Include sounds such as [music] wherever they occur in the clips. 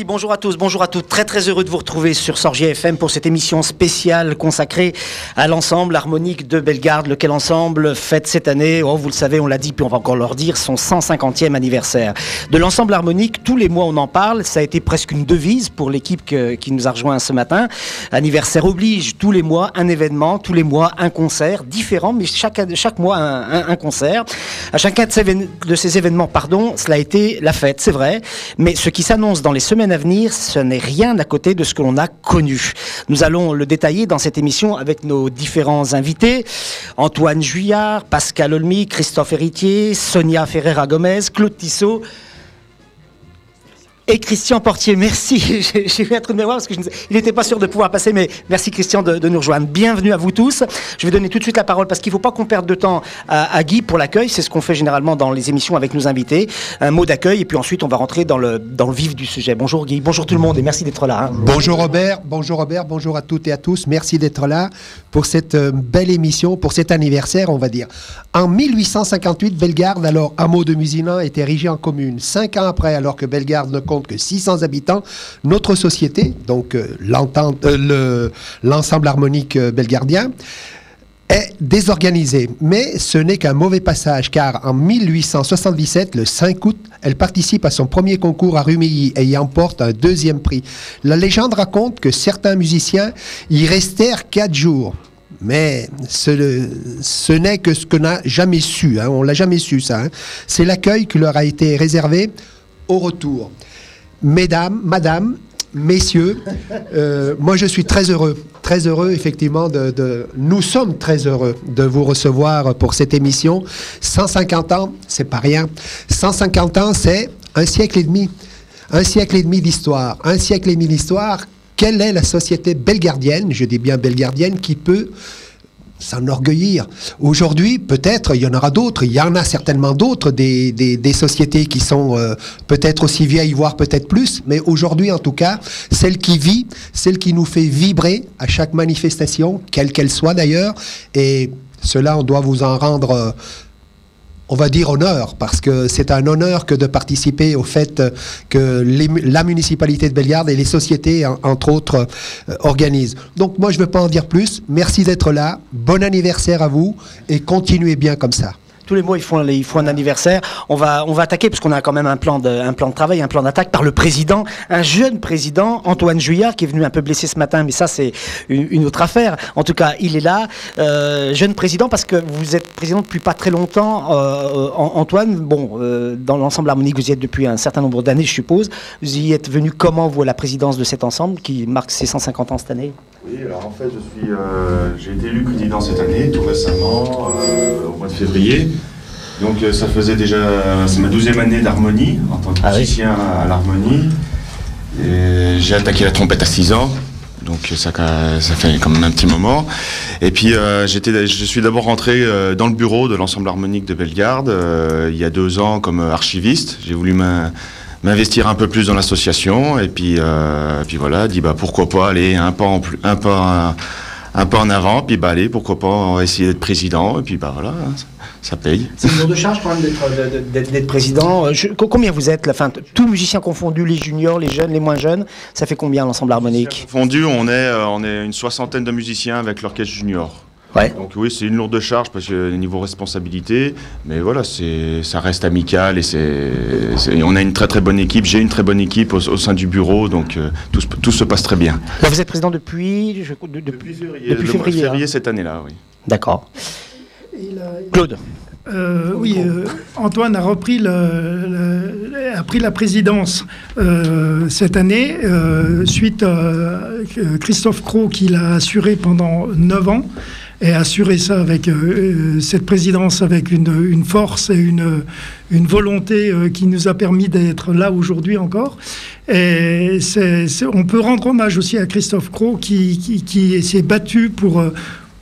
Bonjour à tous, bonjour à toutes. Très très heureux de vous retrouver sur Sorgier FM pour cette émission spéciale consacrée à l'ensemble harmonique de Bellegarde, lequel ensemble fête cette année, oh, vous le savez, on l'a dit, puis on va encore leur dire, son 150e anniversaire. De l'ensemble harmonique, tous les mois on en parle, ça a été presque une devise pour l'équipe qui nous a rejoint ce matin. Anniversaire oblige, tous les mois un événement, tous les mois un concert, différent, mais chaque, chaque mois un, concert. À chacun de ces, de ces événements, pardon, cela a été la fête, c'est vrai, mais ce qui s'annonce dans les semaines à venir, ce n'est rien à côté de ce que l'on a connu. Nous allons le détailler dans cette émission avec nos différents invités. Antoine Juillard, Pascal Olmy, Christophe Héritier, Sonia Ferreira-Gomez, Claude Tissot, et Christian Portier. Merci. [laughs] J'ai eu un trou de mémoire parce qu'il n'était pas sûr de pouvoir passer, mais merci Christian de, nous rejoindre. Bienvenue à vous tous. Je vais donner tout de suite la parole parce qu'il ne faut pas qu'on perde de temps à, Guy pour l'accueil. C'est ce qu'on fait généralement dans les émissions avec nos invités. Un mot d'accueil et puis ensuite on va rentrer dans le, dans le vif du sujet. Bonjour Guy, bonjour tout le monde et merci d'être là. Hein. Bonjour Robert, bonjour Robert, bonjour à toutes et à tous. Merci d'être là pour cette euh, belle émission, pour cet anniversaire, on va dire. En 1858, Bellegarde, alors hameau de Musilin, est érigé en commune. Cinq ans après, alors que Bellegarde ne compte que 600 habitants, notre société, donc euh, euh, l'ensemble harmonique belgardien, est désorganisée. Mais ce n'est qu'un mauvais passage, car en 1877, le 5 août, elle participe à son premier concours à Rumilly et y emporte un deuxième prix. La légende raconte que certains musiciens y restèrent quatre jours. Mais ce, ce n'est que ce qu'on n'a jamais su. Hein. On l'a jamais su, ça. Hein. C'est l'accueil qui leur a été réservé au retour. Mesdames, madame, messieurs, euh, moi je suis très heureux, très heureux effectivement de, Nous sommes très heureux de vous recevoir pour cette émission. 150 ans, c'est pas rien. 150 ans, c'est un siècle et demi. Un siècle et demi d'histoire. Un siècle et demi d'histoire. Quelle est la société belgardienne, je dis bien belgardienne, qui peut s'enorgueillir. Aujourd'hui, peut-être, il y en aura d'autres, il y en a certainement d'autres, des, des, sociétés qui sont euh, peut-être aussi vieilles, voire peut-être plus, mais aujourd'hui, en tout cas, celle qui vit, celle qui nous fait vibrer à chaque manifestation, quelle qu'elle soit d'ailleurs, et cela, on doit vous en rendre... Euh, on va dire honneur, parce que c'est un honneur que de participer au fait que la municipalité de Bellegarde et les sociétés, entre autres, euh, organisent. Donc moi, je ne veux pas en dire plus. Merci d'être là. Bon anniversaire à vous et continuez bien comme ça tous les mois, ils font, un anniversaire. On va, attaquer, parce qu'on a quand même un plan, de, travail, un plan d'attaque par le président, un jeune président, Antoine Juillard, qui est venu un peu blessé ce matin, mais ça, c'est une, autre affaire. En tout cas, il est là. Euh, jeune président, parce que vous êtes président depuis pas très longtemps, euh, Antoine. Bon, euh, dans l'ensemble harmonique, vous y êtes depuis un certain nombre d'années, je suppose. Vous y êtes venu comment, vous, à la présidence de cet ensemble qui marque ses 150 ans cette année? Oui, alors en fait, je suis, j'ai été élu président cette année, tout récemment, au mois de février. Donc euh, ça faisait déjà, c'est ma douzième année d'harmonie en tant que ah musicien à l'harmonie. J'ai attaqué la trompette à 6 ans, donc ça, ça fait quand même un petit moment. Et puis euh, j'étais, je suis d'abord rentré euh, dans le bureau de l'ensemble harmonique de Bellegarde il y a deux ans comme archiviste. J'ai voulu m'investir un peu plus dans l'association et puis, puis voilà, dit bah pourquoi pas aller un pas en plus, un pas un, pas en avant, puis bah allez pourquoi pas essayer d'être président et puis bah voilà. Hein, ça paye. C'est une de charge quand même d'être président. Euh, combien vous êtes, la fin, tous musiciens confondus, les juniors, les jeunes, les moins jeunes, ça fait combien l'ensemble harmonique? Confondus, on est, euh, on est une soixantaine de musiciens avec l'orchestre junior. Ouais. Donc oui, c'est une lourde charge parce que niveau responsabilité, mais voilà, c'est ça reste amical et c'est on a une très très bonne équipe. J'ai une très bonne équipe au, sein du bureau, donc euh, tout, tout, se passe très bien. vous êtes président depuis depuis février, depuis février, hein. cette année-là, oui. D'accord. Claude. Euh, oui, euh, Antoine a repris le, a pris la présidence euh, cette année suite à Christophe Cros qui l'a assuré pendant 9 ans et assuré ça avec cette présidence avec une, force et une, volonté qui nous a permis d'être là aujourd'hui encore. Et on peut rendre hommage aussi à Christophe Cros qui s'est battu pour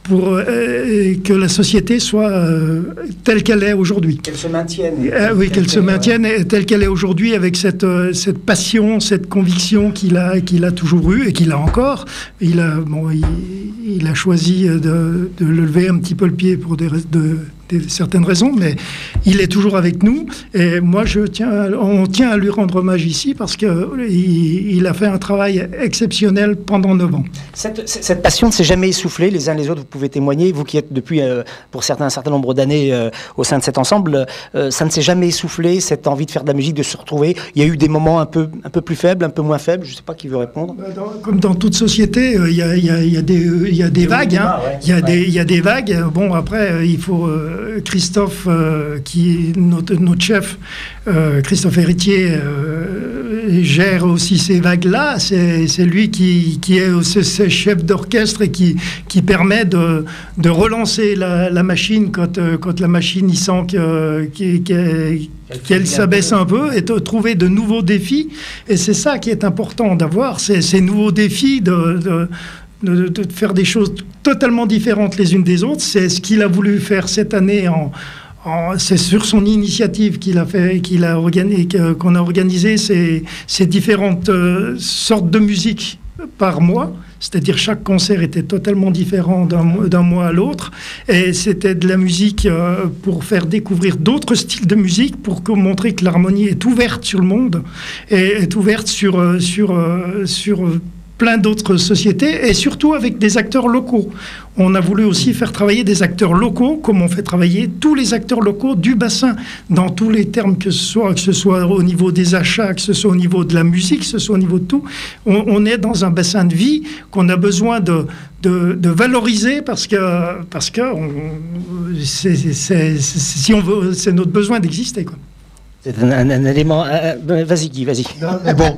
pour euh, que la société soit euh, telle qu'elle est aujourd'hui. Qu'elle se maintienne. Euh, oui, qu'elle se maintienne telle qu'elle est aujourd'hui avec cette, cette passion, cette conviction qu'il a, qu'il a toujours eue et qu'il a encore. Il a, bon, il, a choisi de, de, lever un petit peu le pied pour des, de, certaines raisons, mais il est toujours avec nous. Et moi, je tiens, on tient à lui rendre hommage ici parce qu'il il a fait un travail exceptionnel pendant 9 ans. Cette, passion ne s'est jamais essoufflée, les uns les autres, vous pouvez témoigner, vous qui êtes depuis, euh, pour certains, un certain nombre d'années euh, au sein de cet ensemble, euh, ça ne s'est jamais essoufflé, cette envie de faire de la musique, de se retrouver. Il y a eu des moments un peu, un peu plus faibles, un peu moins faibles, je ne sais pas qui veut répondre. Bah, comme dans toute société, il y, a, y, a, y, a, des, y a des vagues. Hein. Il y a des vagues. Bon, après, il faut Christophe, qui est notre, notre chef, Christophe Héritier, gère aussi ces vagues-là. C'est lui qui, qui est ce, chef d'orchestre et qui, qui permet de, de relancer la, la, machine quand, quand la machine il sent qu'elle s'abaisse un peu et de trouver de nouveaux défis. Et c'est ça qui est important d'avoir, ces, ces nouveaux défis de, de, de, faire des choses totalement différentes les unes des autres. C'est ce qu'il a voulu faire cette année c'est sur son initiative qu'il a fait, qu'il a organisé, qu'on a organisé ces, ces différentes euh, sortes de musique par mois. C'est-à-dire chaque concert était totalement différent d'un mois à l'autre. Et c'était de la musique euh, pour faire découvrir d'autres styles de musique, pour montrer que l'harmonie est ouverte sur le monde, et est ouverte sur, euh, sur, sur plein d'autres sociétés et surtout avec des acteurs locaux. On a voulu aussi faire travailler des acteurs locaux, comme on fait travailler tous les acteurs locaux du bassin, dans tous les termes que ce soit, que ce soit au niveau des achats, que ce soit au niveau de la musique, que ce soit au niveau de tout. On, est dans un bassin de vie qu'on a besoin de, de, valoriser parce que parce que si on veut, c'est notre besoin d'exister quoi. C'est un, élément. Euh, euh, vas-y, Guy, vas-y. mais bon,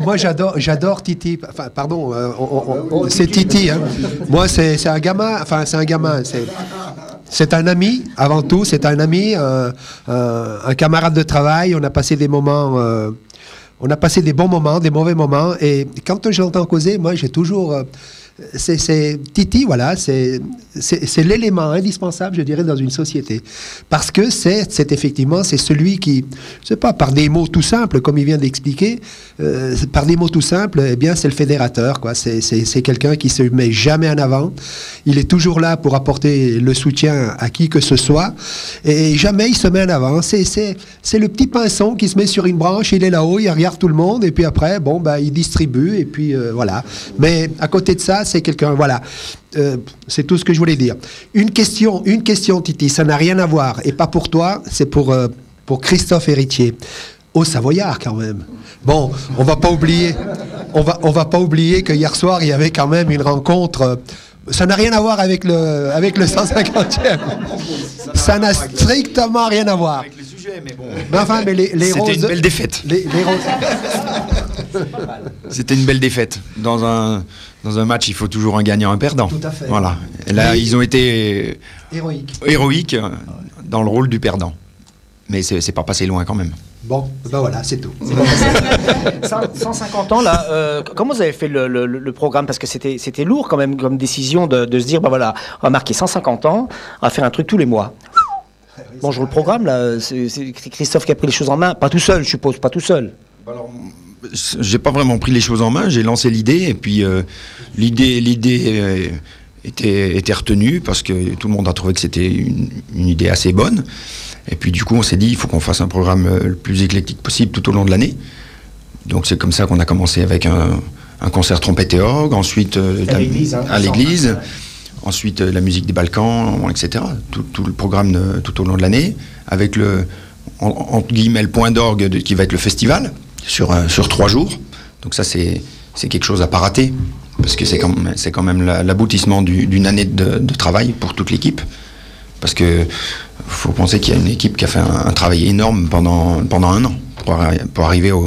moi, j'adore, j'adore Titi. Enfin, pardon, euh, c'est Titi. Hein. Moi, c'est, un gamin. Enfin, c'est un gamin. C'est, c'est un ami, avant tout. C'est un ami, un camarade de travail. On a passé des moments. on a passé des bons moments, des mauvais moments. Et quand je l'entends causer, moi, j'ai toujours c'est Titi, voilà, c'est l'élément indispensable, je dirais, dans une société. Parce que c'est effectivement, c'est celui qui, je sais pas, par des mots tout simples, comme il vient d'expliquer, euh, par des mots tout simples, eh bien, c'est le fédérateur, quoi. C'est quelqu'un qui se met jamais en avant. Il est toujours là pour apporter le soutien à qui que ce soit, et jamais il se met en avant. C'est le petit pinson qui se met sur une branche, il est là-haut, il regarde tout le monde, et puis après, bon, bah, il distribue, et puis euh, voilà. Mais à côté de ça, c'est quelqu'un, voilà. Euh, c'est tout ce que je voulais dire. Une question, une question, Titi, ça n'a rien à voir, et pas pour toi, c'est pour, euh, pour Christophe Héritier. Au Savoyard, quand même. Bon, on va pas oublier, on va, on va pas oublier que hier soir, il y avait quand même une rencontre. Euh, ça n'a rien à voir avec le, avec le 150e. Ça n'a strictement rien à voir. Avec le sujet, mais bon. enfin, mais les, les C'était une belle défaite. Les, les C'était une belle défaite. Dans un, dans un match, il faut toujours un gagnant, un perdant. Tout à fait. Voilà. Et là, ils ont été héroïques. héroïques dans le rôle du perdant. Mais c'est pas passé loin quand même. Bon, ben voilà, c'est tout. 150 [laughs] ans, là, euh, comment vous avez fait le, programme? Parce que c'était lourd quand même comme décision de, se dire, ben voilà, on va marquer 150 ans, on va faire un truc tous les mois. Bonjour le programme, là, c'est Christophe qui a pris les choses en main. Pas tout seul, je suppose, pas tout seul. Alors, j'ai pas vraiment pris les choses en main, j'ai lancé l'idée, et puis euh, l'idée, l'idée euh, était, était, retenue parce que tout le monde a trouvé que c'était une, idée assez bonne. Et puis du coup, on s'est dit, il faut qu'on fasse un programme euh, le plus éclectique possible tout au long de l'année. Donc c'est comme ça qu'on a commencé avec un, concert trompette et orgue, ensuite à l'église, hein, ensuite la musique des Balkans, etc. Tout, le programme tout au long de l'année, avec le, entre guillemets, le point d'orgue qui va être le festival sur, euh, sur trois jours. Donc ça, c'est quelque chose à pas rater, parce que c'est quand, quand même l'aboutissement d'une année de, travail pour toute l'équipe. Parce que faut penser qu'il y a une équipe qui a fait un, travail énorme pendant, pendant un an pour, pour arriver au,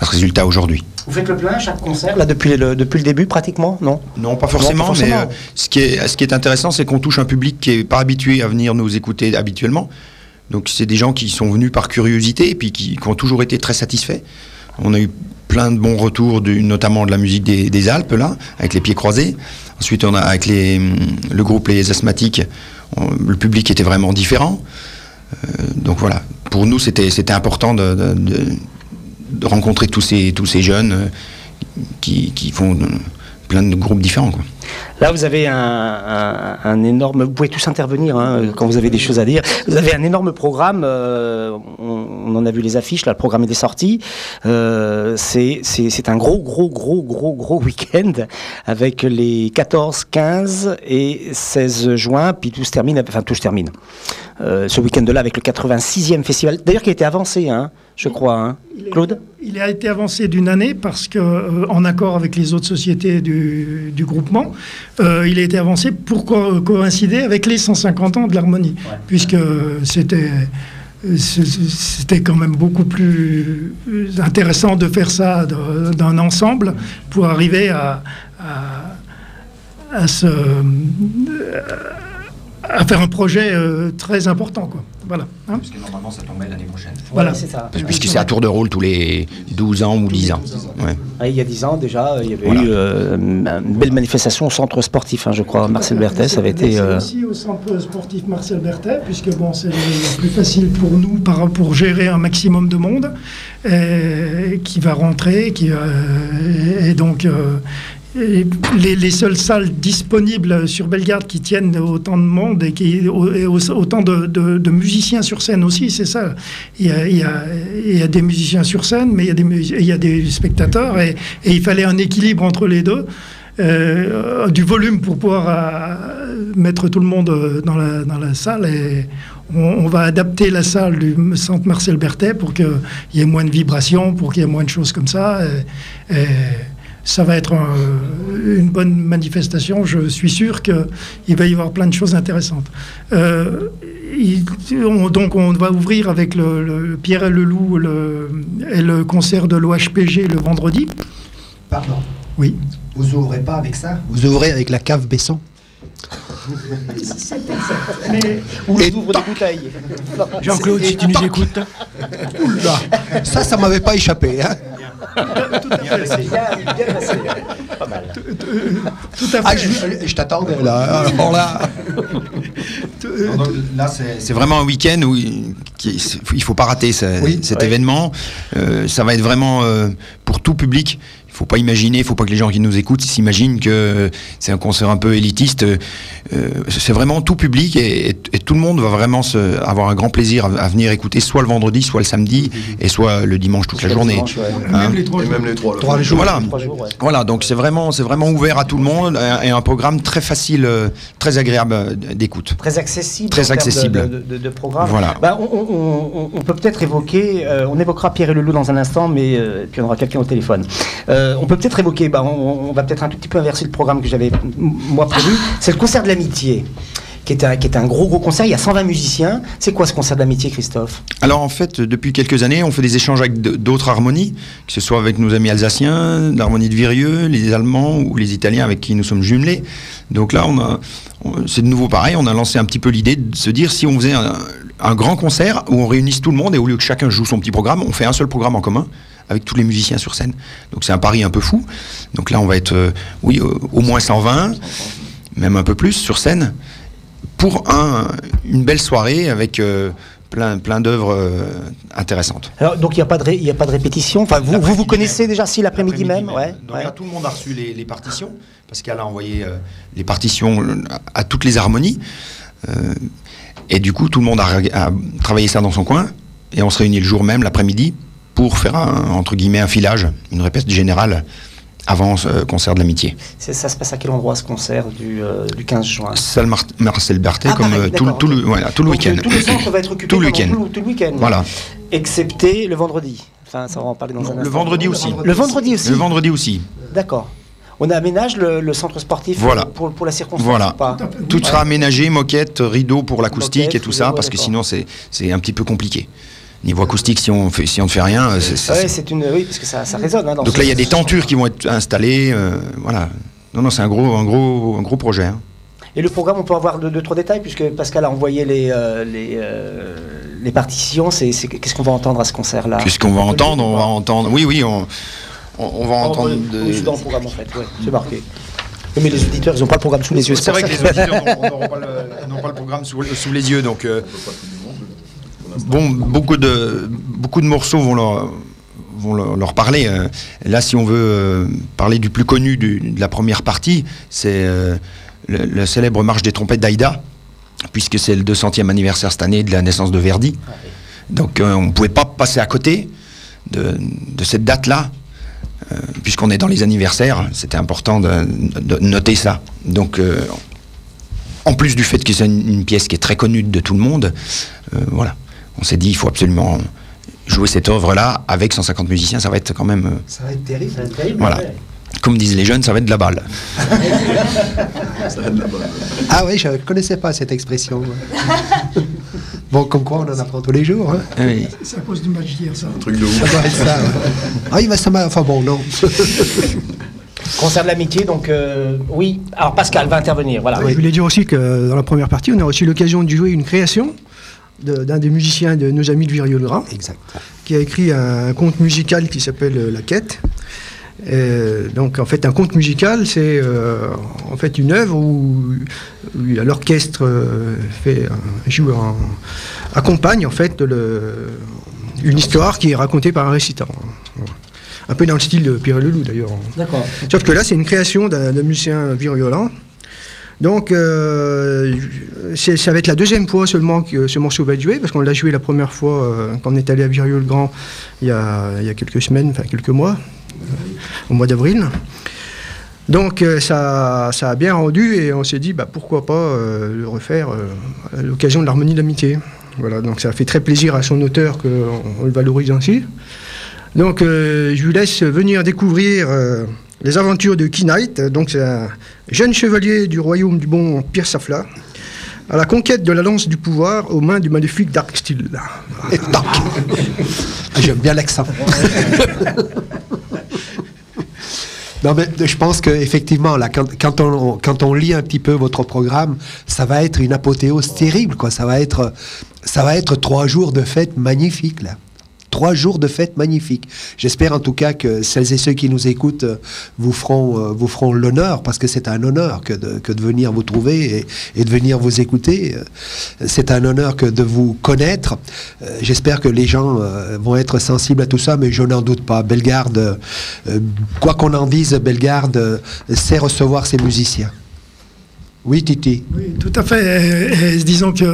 à ce résultat aujourd'hui. Vous faites le plein à chaque concert, là, depuis le, depuis le début, pratiquement, non? Non, pas forcément, mais euh, ce, qui est, ce qui est intéressant, c'est qu'on touche un public qui n'est pas habitué à venir nous écouter habituellement. Donc c'est des gens qui sont venus par curiosité et puis qui, ont toujours été très satisfaits. On a eu plein de bons retours, notamment de la musique des, Alpes, là, avec les pieds croisés. Ensuite, on a avec les, le groupe Les Asthmatiques, le public était vraiment différent. Euh, donc voilà, pour nous, c'était important de, rencontrer tous ces, tous ces jeunes euh, qui, font plein de groupes différents. Là, vous avez un, énorme. Vous pouvez tous intervenir hein, quand vous avez des choses à dire. Vous avez un énorme programme. Euh, on, en a vu les affiches. Là, le programme est des sorties. Euh, c'est un gros, gros, gros, gros, gros [laughs] week-end avec les 14, 15 et 16 juin. Puis tout se termine. Enfin, tout se termine. Euh, ce week-end-là avec le 86e festival. D'ailleurs, qui a été avancé, hein, je crois. Hein. Claude Il a été avancé d'une année parce que, euh, en accord avec les autres sociétés du, groupement, euh, il a été avancé pour coïncider avec les 150 ans de l'harmonie, puisque c'était c'était quand même beaucoup plus intéressant de faire ça d'un ensemble pour arriver à, à, à se à faire un projet euh, très important. Quoi. Voilà. Hein Puisque normalement, ça tombait l'année prochaine. Voilà, c'est ça. Puisque c'est à tour de rôle tous les 12 ans ou 10 ans. Ouais. Ah, il y a 10 ans déjà, il y avait eu euh, une belle manifestation au centre sportif, hein, je crois. Marcel Berthet, ça avait été. Euh... aussi au centre sportif Marcel Berthet, puisque bon, c'est plus facile pour nous par, pour gérer un maximum de monde et, qui va rentrer, qui, euh, et donc les, les, seules salles disponibles sur Bellegarde qui tiennent autant de monde et, qui, autant de, musiciens sur scène aussi, c'est ça. Il y, a, des musiciens sur scène, mais il y a des, il y a des spectateurs et, il fallait un équilibre entre les deux. Euh, du volume pour pouvoir euh, mettre tout le monde dans la, dans la salle et on, va adapter la salle du centre Marcel Berthet pour qu'il y ait moins de vibrations, pour qu'il y ait moins de choses comme ça. Ça va être une bonne manifestation. Je suis sûr qu'il va y avoir plein de choses intéressantes. Euh, donc on va ouvrir avec le, Pierre et le Loup et le concert de l'OHPG le vendredi. Pardon? Oui. Vous ouvrez pas avec ça? Vous ouvrez avec la cave Besson? [laughs] Ou les ouvre des bouteilles? Jean-Claude, si tu nous écoutes. Oula, ça, ça m'avait pas échappé. Hein tout à fait. Pas mal. Tout à fait. Ah, je, t'attendais là. là. là, c'est vraiment un week-end où il, ne faut pas rater cet événement. Euh, ça va être vraiment euh, pour tout public il faut pas imaginer, il faut pas que les gens qui nous écoutent s'imaginent que c'est un concert un peu élitiste. Euh, c'est vraiment tout public et, tout le monde va vraiment se, avoir un grand plaisir à, venir écouter soit le vendredi, soit le samedi et soit le dimanche toute la journée. Hein même les trois, même les trois, jours. Voilà, voilà donc c'est vraiment, c'est vraiment ouvert à tout le monde et un programme très facile, euh, très agréable d'écoute. Très accessible. Très accessible. De, programme. Voilà. Bah, on, peut peut-être évoquer, euh, on évoquera Pierre et le Loup dans un instant, mais puis on aura quelqu'un au téléphone. Euh, on peut peut-être évoquer, bah, on, va peut-être un tout petit peu inverser le programme que j'avais moi prévu. C'est le concert de l'amitié. Qui est, un, gros gros concert, il y a 120 musiciens. C'est quoi ce concert de l'amitié, Christophe? Alors en fait, depuis quelques années, on fait des échanges avec d'autres harmonies, que ce soit avec nos amis alsaciens, l'harmonie de Virieux, les Allemands ou les Italiens avec qui nous sommes jumelés. Donc là, c'est de nouveau pareil, on a lancé un petit peu l'idée de se dire si on faisait un, un grand concert où on réunisse tout le monde et au lieu que chacun joue son petit programme, on fait un seul programme en commun avec tous les musiciens sur scène. Donc c'est un pari un peu fou. Donc là, on va être, euh, oui, au moins 120, même un peu plus sur scène, pour un, une belle soirée avec euh, plein, plein d'œuvres euh, intéressantes. Alors, donc il n'y a, pas de a pas de répétition? Enfin, vous, vous, vous connaissez déjà si l'après-midi même, ouais, donc, tout le monde a reçu les, partitions, parce qu'elle a envoyé les partitions à toutes les harmonies. et du coup, tout le monde a, a travaillé ça dans son coin. Et on se réunit le jour même, l'après-midi, pour faire un, entre guillemets un filage, une répète générale avant ce euh, concert de l'amitié. Ça se passe à quel endroit ce concert du, euh, du 15 juin? Salle Marcel Berthet, ah, comme euh, tout, tout, le, voilà, tout le week-end. Tout le centre va être [laughs] occupé tout le week-end. Tout, le week-end. Voilà. Excepté le vendredi. Enfin, ça va en parler dans un instant. Le vendredi aussi. Le vendredi aussi. Le vendredi aussi. D'accord. On aménage le, centre sportif voilà. pour, pour, la circonstance Voilà. Tout sera aménagé, moquette, rideau pour l'acoustique et tout ça, parce que sinon c'est un petit peu compliqué. Niveau acoustique, si on, fait, si on ne fait rien, c'est. c'est une. Oui, parce que ça, ça résonne. Hein, Donc là, il y a des tentures qui vont être installées. Euh, voilà. Non, non, c'est un gros, un, gros, un gros projet. Hein. Et le programme, on peut avoir deux, deux trois détails, puisque Pascal a envoyé les, euh, les, euh, les, partitions. C'est, qu'est-ce qu'on va entendre à ce concert-là? Qu'est-ce qu'on va entendre? On va entendre. Oui, oui, on, on, va entendre. Oui, c'est dans le programme en fait, ouais, c'est [laughs] marqué. mais les auditeurs, ils n'ont pas le programme sous les yeux. C'est vrai que les auditeurs [laughs] n'ont pas, pas, le programme sous, sous les yeux, donc bon, beaucoup de, beaucoup de morceaux vont leur, vont leur parler. Là, si on veut parler du plus connu de la première partie, c'est la célèbre marche des trompettes d'Aïda, puisque c'est le 200e anniversaire cette année de la naissance de Verdi. Donc on ne pouvait pas passer à côté de, cette date-là, puisqu'on est dans les anniversaires, c'était important de, noter ça. Donc en plus du fait que c'est une, pièce qui est très connue de tout le monde, euh, voilà, on s'est dit il faut absolument jouer cette œuvre-là avec 150 musiciens, ça va être quand même. Euh, ça va être terrible. Ça va être terrible voilà. Comme disent les jeunes, ça va être de la balle. [laughs] Ah oui, je ne connaissais pas cette expression. [laughs] bon, comme quoi, on en apprend tous les jours. Hein. Ah c'est à cause du match d'hier, ça. Un truc de ouf. Ça, Ah oui, ça m'a. Enfin bon, non. [laughs] Concerne l'amitié, donc euh, oui. Alors Pascal va intervenir. Voilà. Je voulais dire aussi que dans la première partie, on a reçu l'occasion de jouer une création d'un des musiciens de nos amis de Viriolera, exact. qui a écrit un conte musical qui s'appelle euh, La Quête. donc en fait un conte musical c'est euh, en fait une œuvre où, l'orchestre fait joue accompagne en fait le, une histoire qui est racontée par un récitant un peu dans le style de Pierre Leloup d'ailleurs. D'accord. Sauf que là, c'est une création d'un musicien virulent. Donc, euh, ça va être la deuxième fois seulement que ce morceau va être joué, parce qu'on l'a joué la première fois euh, quand on est allé à Viriol-Grand il, y a quelques semaines, enfin quelques mois, euh, au mois d'avril. Donc, ça, a bien rendu et on s'est dit, bah, pourquoi pas le refaire à l'occasion de l'harmonie d'amitié. Voilà, donc ça fait très plaisir à son auteur qu'on le valorise ainsi. Donc, je vous laisse venir découvrir les aventures de Knight. Donc, c'est un jeune chevalier du royaume du bon Pierre Safla, à la conquête de la lance du pouvoir aux mains du maléfique Dark Steel. Ah, j'aime bien l'accent. Non, mais je pense qu'effectivement, quand, on, quand on lit un petit peu votre programme, ça va être une apothéose terrible, quoi. Ça va être, ça va être trois jours de fête magnifiques, trois jours de fête magnifiques. J'espère en tout cas que celles et ceux qui nous écoutent euh, vous feront, euh, vous feront l'honneur, parce que c'est un honneur que de, venir vous trouver et, de venir vous écouter. Euh, c'est un honneur que de vous connaître. J'espère que les gens vont être sensibles à tout ça, mais je n'en doute pas. Bellegarde, quoi qu'on en dise, Bellegarde sait recevoir ses musiciens. Oui, Titi. Oui, tout à fait. disons que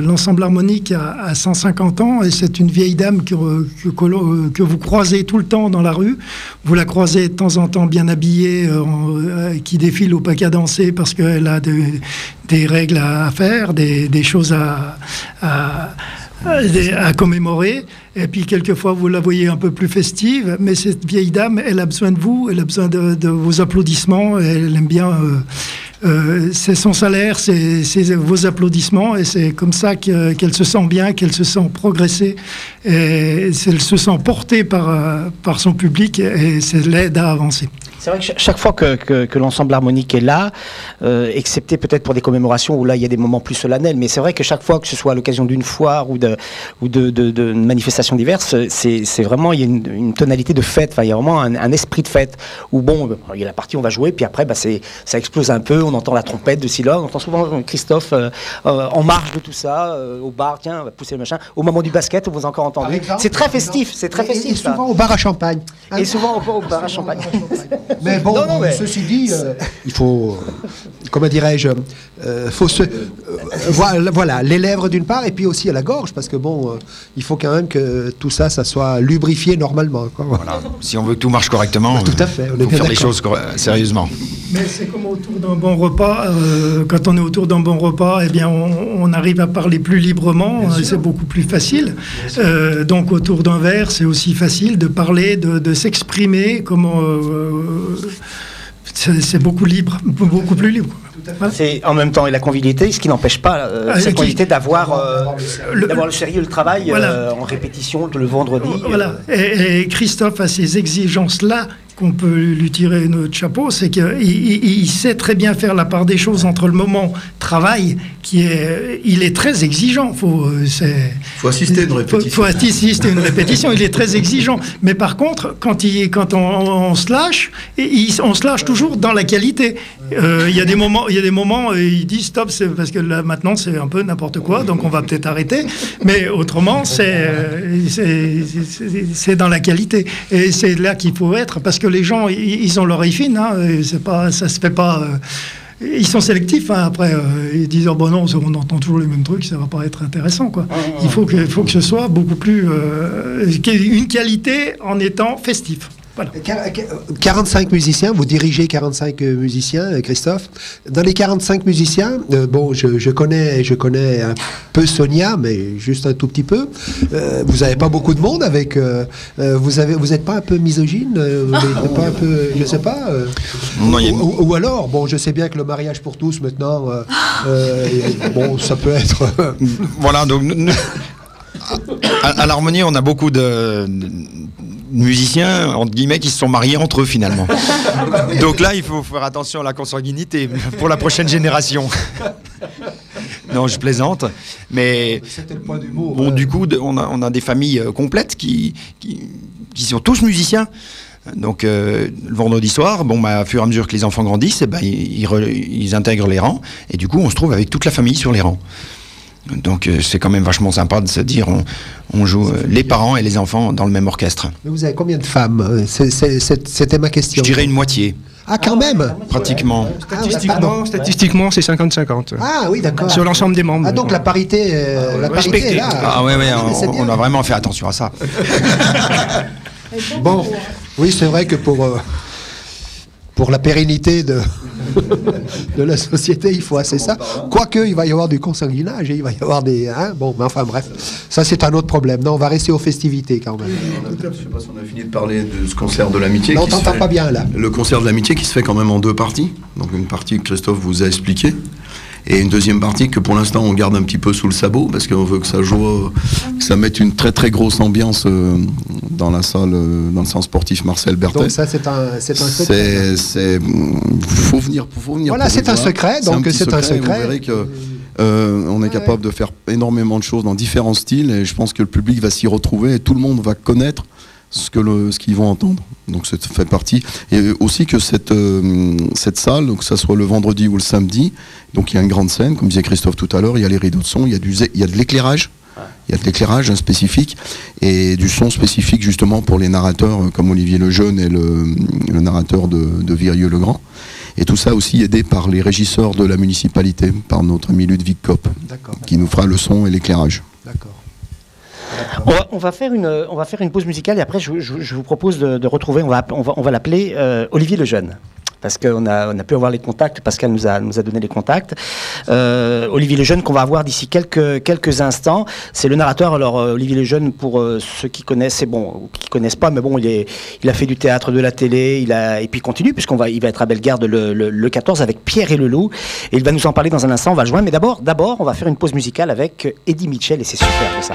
l'ensemble harmonique a, 150 ans et c'est une vieille dame que, vous croisez tout le temps dans la rue. Vous la croisez de temps en temps bien habillée, euh, euh, qui défile au paquet à danser parce qu'elle a des règles à faire, des, choses à, à commémorer. Et puis quelquefois, vous la voyez un peu plus festive, mais cette vieille dame, elle a besoin de vous, elle a besoin de, vos applaudissements, elle aime bien euh, euh, c'est son salaire, c'est vos applaudissements, et c'est comme ça qu'elle se sent bien, qu'elle se sent progresser, et elle se sent portée par, euh, par son public, et c'est l'aide à avancer. C'est vrai que chaque fois que, l'ensemble harmonique est là, euh, excepté peut-être pour des commémorations où là il y a des moments plus solennels, mais c'est vrai que chaque fois que ce soit à l'occasion d'une foire ou de, ou de, manifestations diverses, c'est vraiment il y a une, tonalité de fête, il y a vraiment un, esprit de fête où bon, il y a la partie on va jouer, puis après bah, ça explose un peu, on entend la trompette de Silla, on entend souvent Christophe euh, euh, en marge de tout ça, au bar, tiens, on va pousser le machin, au moment du basket, on vous a encore entendu. C'est très festif, c'est très festif. Et, souvent au bar à champagne. Et souvent au, bar à champagne. Mais bon, ceci dit, euh, il faut, comment dirais-je, euh, faut se, euh, voilà, voilà, les lèvres d'une part et puis aussi à la gorge parce que bon, il faut quand même que tout ça, ça soit lubrifié normalement. Voilà. Si on veut que tout marche correctement, bah, tout à fait, on faut faire les choses sérieusement. Mais c'est comme autour d'un bon repas. quand on est autour d'un bon repas, eh bien, on, arrive à parler plus librement. C'est beaucoup plus facile. donc autour d'un verre, c'est aussi facile de parler, de, de s'exprimer. Comment c'est beaucoup libre, beaucoup plus libre. C'est en même temps et la convivialité, ce qui n'empêche pas euh, ah, cette convivialité d'avoir euh, le, sérieux, le travail euh, en répétition le vendredi. Voilà. Et, Christophe a ces exigences-là qu'on peut lui tirer notre chapeau, c'est qu'il il, sait très bien faire la part des choses entre le moment travail, qui est, il est très exigeant. Faut, euh, faut assister à une répétition. Faut, assister à une répétition. Il est très exigeant. Mais par contre, quand, il, quand on, se lâche, il, on se lâche toujours dans la qualité. Euh, il y a des moments, il y a des moments, il dit stop, parce que là maintenant c'est un peu n'importe quoi, donc on va peut-être arrêter. Mais autrement, c'est c'est dans la qualité. Et c'est là qu'il faut être, parce que les gens, ils ont l'oreille fine. Hein, c'est pas, ça se fait pas. Euh, ils sont sélectifs. Hein, après, euh, ils disent oh, bon non, on entend toujours les mêmes trucs, ça va pas être intéressant. Quoi. Il faut que, faut que ce soit beaucoup plus euh, une qualité en étant festif. 45 musiciens, vous dirigez 45 euh, musiciens, euh, Christophe. Dans les 45 musiciens, euh, bon, je, connais, je connais un peu Sonia, mais juste un tout petit peu. vous n'avez pas beaucoup de monde avec. vous avez, vous n'êtes pas un peu misogyne pas un peu, Je sais pas. ou, alors, bon, je sais bien que le mariage pour tous maintenant, [laughs] bon, ça peut être. voilà, donc. à l'harmonie, on a beaucoup de, musiciens, entre guillemets, qui se sont mariés entre eux finalement. [laughs] Donc là, il faut faire attention à la consanguinité pour la prochaine génération. [laughs] non, je plaisante. Mais bon, du coup, on a, on a, des familles euh, complètes qui, qui, sont tous musiciens. Donc euh, le vendredi soir, bon, bah, à fur et à mesure que les enfants grandissent, eh ben, ils, ils, intègrent les rangs. Et du coup, on se trouve avec toute la famille sur les rangs. Donc euh, c'est quand même vachement sympa de se dire on, joue euh, les parents et les enfants dans le même orchestre. vous avez combien de femmes euh, C'était ma question. Je dirais une moitié. Ah, quand même Pratiquement. Statistiquement, statistiquement c'est 50-50. Ah oui, d'accord. Sur l'ensemble des membres. Ah, donc la parité, la parité là. Ah oui, oui, on, on, a vraiment fait attention à ça. [laughs] bon, oui, c'est vrai que pour pour la pérennité de, [laughs] de la société, il faut assez ça. Quoique, il va y avoir du consanguinage, et il va y avoir des... Hein, bon, mais enfin bref, ça c'est un autre problème. Non, on va rester aux festivités quand même. Je ne sais pas si on a fini de parler de ce concert de l'amitié. Non, on t'entend pas bien là. Le concert de l'amitié qui se fait quand même en deux parties. Donc une partie que Christophe vous a expliqué et une deuxième partie que pour l'instant on garde un petit peu sous le sabot parce qu'on veut que ça joue, que ça mette une très très grosse ambiance euh, dans la salle, euh, dans le centre sportif Marcel Berthet. Donc ça c'est un, c'est un secret. C'est, faut venir, faut venir. Voilà, c'est un secret, donc c'est un secret. Vous verrez que euh, on est capable de faire énormément de choses dans différents styles et je pense que le public va s'y retrouver et tout le monde va connaître ce que le, ce qu'ils vont entendre. Donc ça fait partie. Et aussi que cette, euh, cette salle, donc que ça soit le vendredi ou le samedi, donc il y a une grande scène, comme disait Christophe tout à l'heure, il y a les rideaux de son, il y a, du, il y a de l'éclairage. Il y a de l'éclairage spécifique et du son spécifique justement pour les narrateurs euh, comme Olivier Lejeune et le, le narrateur de, de Virieux-le-Grand. Et tout ça aussi aidé par les régisseurs de la municipalité, par notre ami Ludwig Kopp, qui nous fera le son et l'éclairage. D'accord. On va, faire une, on va faire une pause musicale et après je, vous propose de, retrouver, on va, on va, on va l'appeler euh, Olivier Lejeune parce qu'on a, on a pu avoir les contacts, Pascal nous a, nous a donné les contacts. Euh, Olivier Lejeune qu'on va avoir d'ici quelques, quelques instants, c'est le narrateur. Alors euh, Olivier Lejeune, pour ceux qui connaissent, c'est bon, qui connaissent pas, mais bon, il, est, il a fait du théâtre, de la télé, il a, et puis il continue, puisqu'on va, va être à Bellegarde le, le, 14 avec Pierre et Leloup, et il va nous en parler dans un instant, on va le joindre, mais d'abord, d'abord, on va faire une pause musicale avec Eddie Mitchell, et c'est super ça.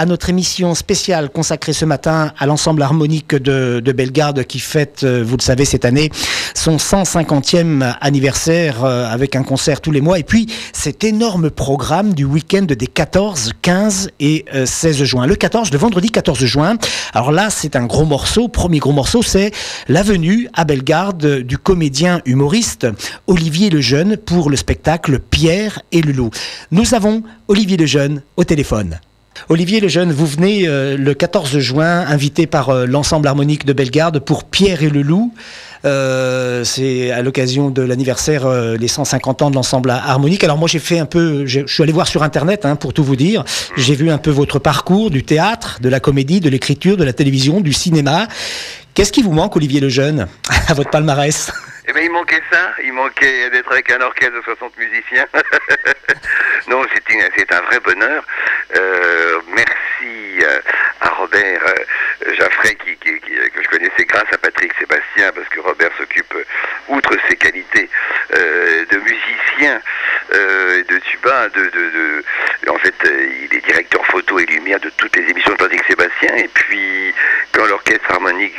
À notre émission spéciale consacrée ce matin à l'ensemble harmonique de, de Bellegarde qui fête, euh, vous le savez, cette année son 150e anniversaire euh, avec un concert tous les mois et puis cet énorme programme du week-end des 14, 15 et euh, 16 juin. Le 14, le vendredi 14 juin, alors là c'est un gros morceau, premier gros morceau, c'est la venue à Bellegarde du comédien humoriste Olivier Lejeune pour le spectacle Pierre et le. Nous avons Olivier Lejeune au téléphone. Olivier Lejeune, vous venez euh, le 14 juin, invité par euh, l'ensemble harmonique de Bellegarde pour Pierre et le Loup. Euh, c'est à l'occasion de l'anniversaire, les 150 ans de l'ensemble harmonique. Alors moi j'ai fait un peu, je je suis allé voir sur internet hein, pour tout vous dire. J'ai vu un peu votre parcours du théâtre, de la comédie, de l'écriture, de la télévision, du cinéma. Qu'est-ce qui vous manque, Olivier Lejeune, à votre palmarès Eh ben, il manquait ça, il manquait d'être avec un orchestre de 60 musiciens. [laughs] non, c'est un vrai bonheur. Euh, merci euh, à Robert euh, Jaffray qui, que je connaissais grâce à Patrick Sébastien, parce que Robert s'occupe, outre ses qualités de musicien, euh, de tuba, de, en fait, il est directeur photo et lumière de toutes les émissions de Patrick Sébastien. Et puis, quand l'orchestre harmonique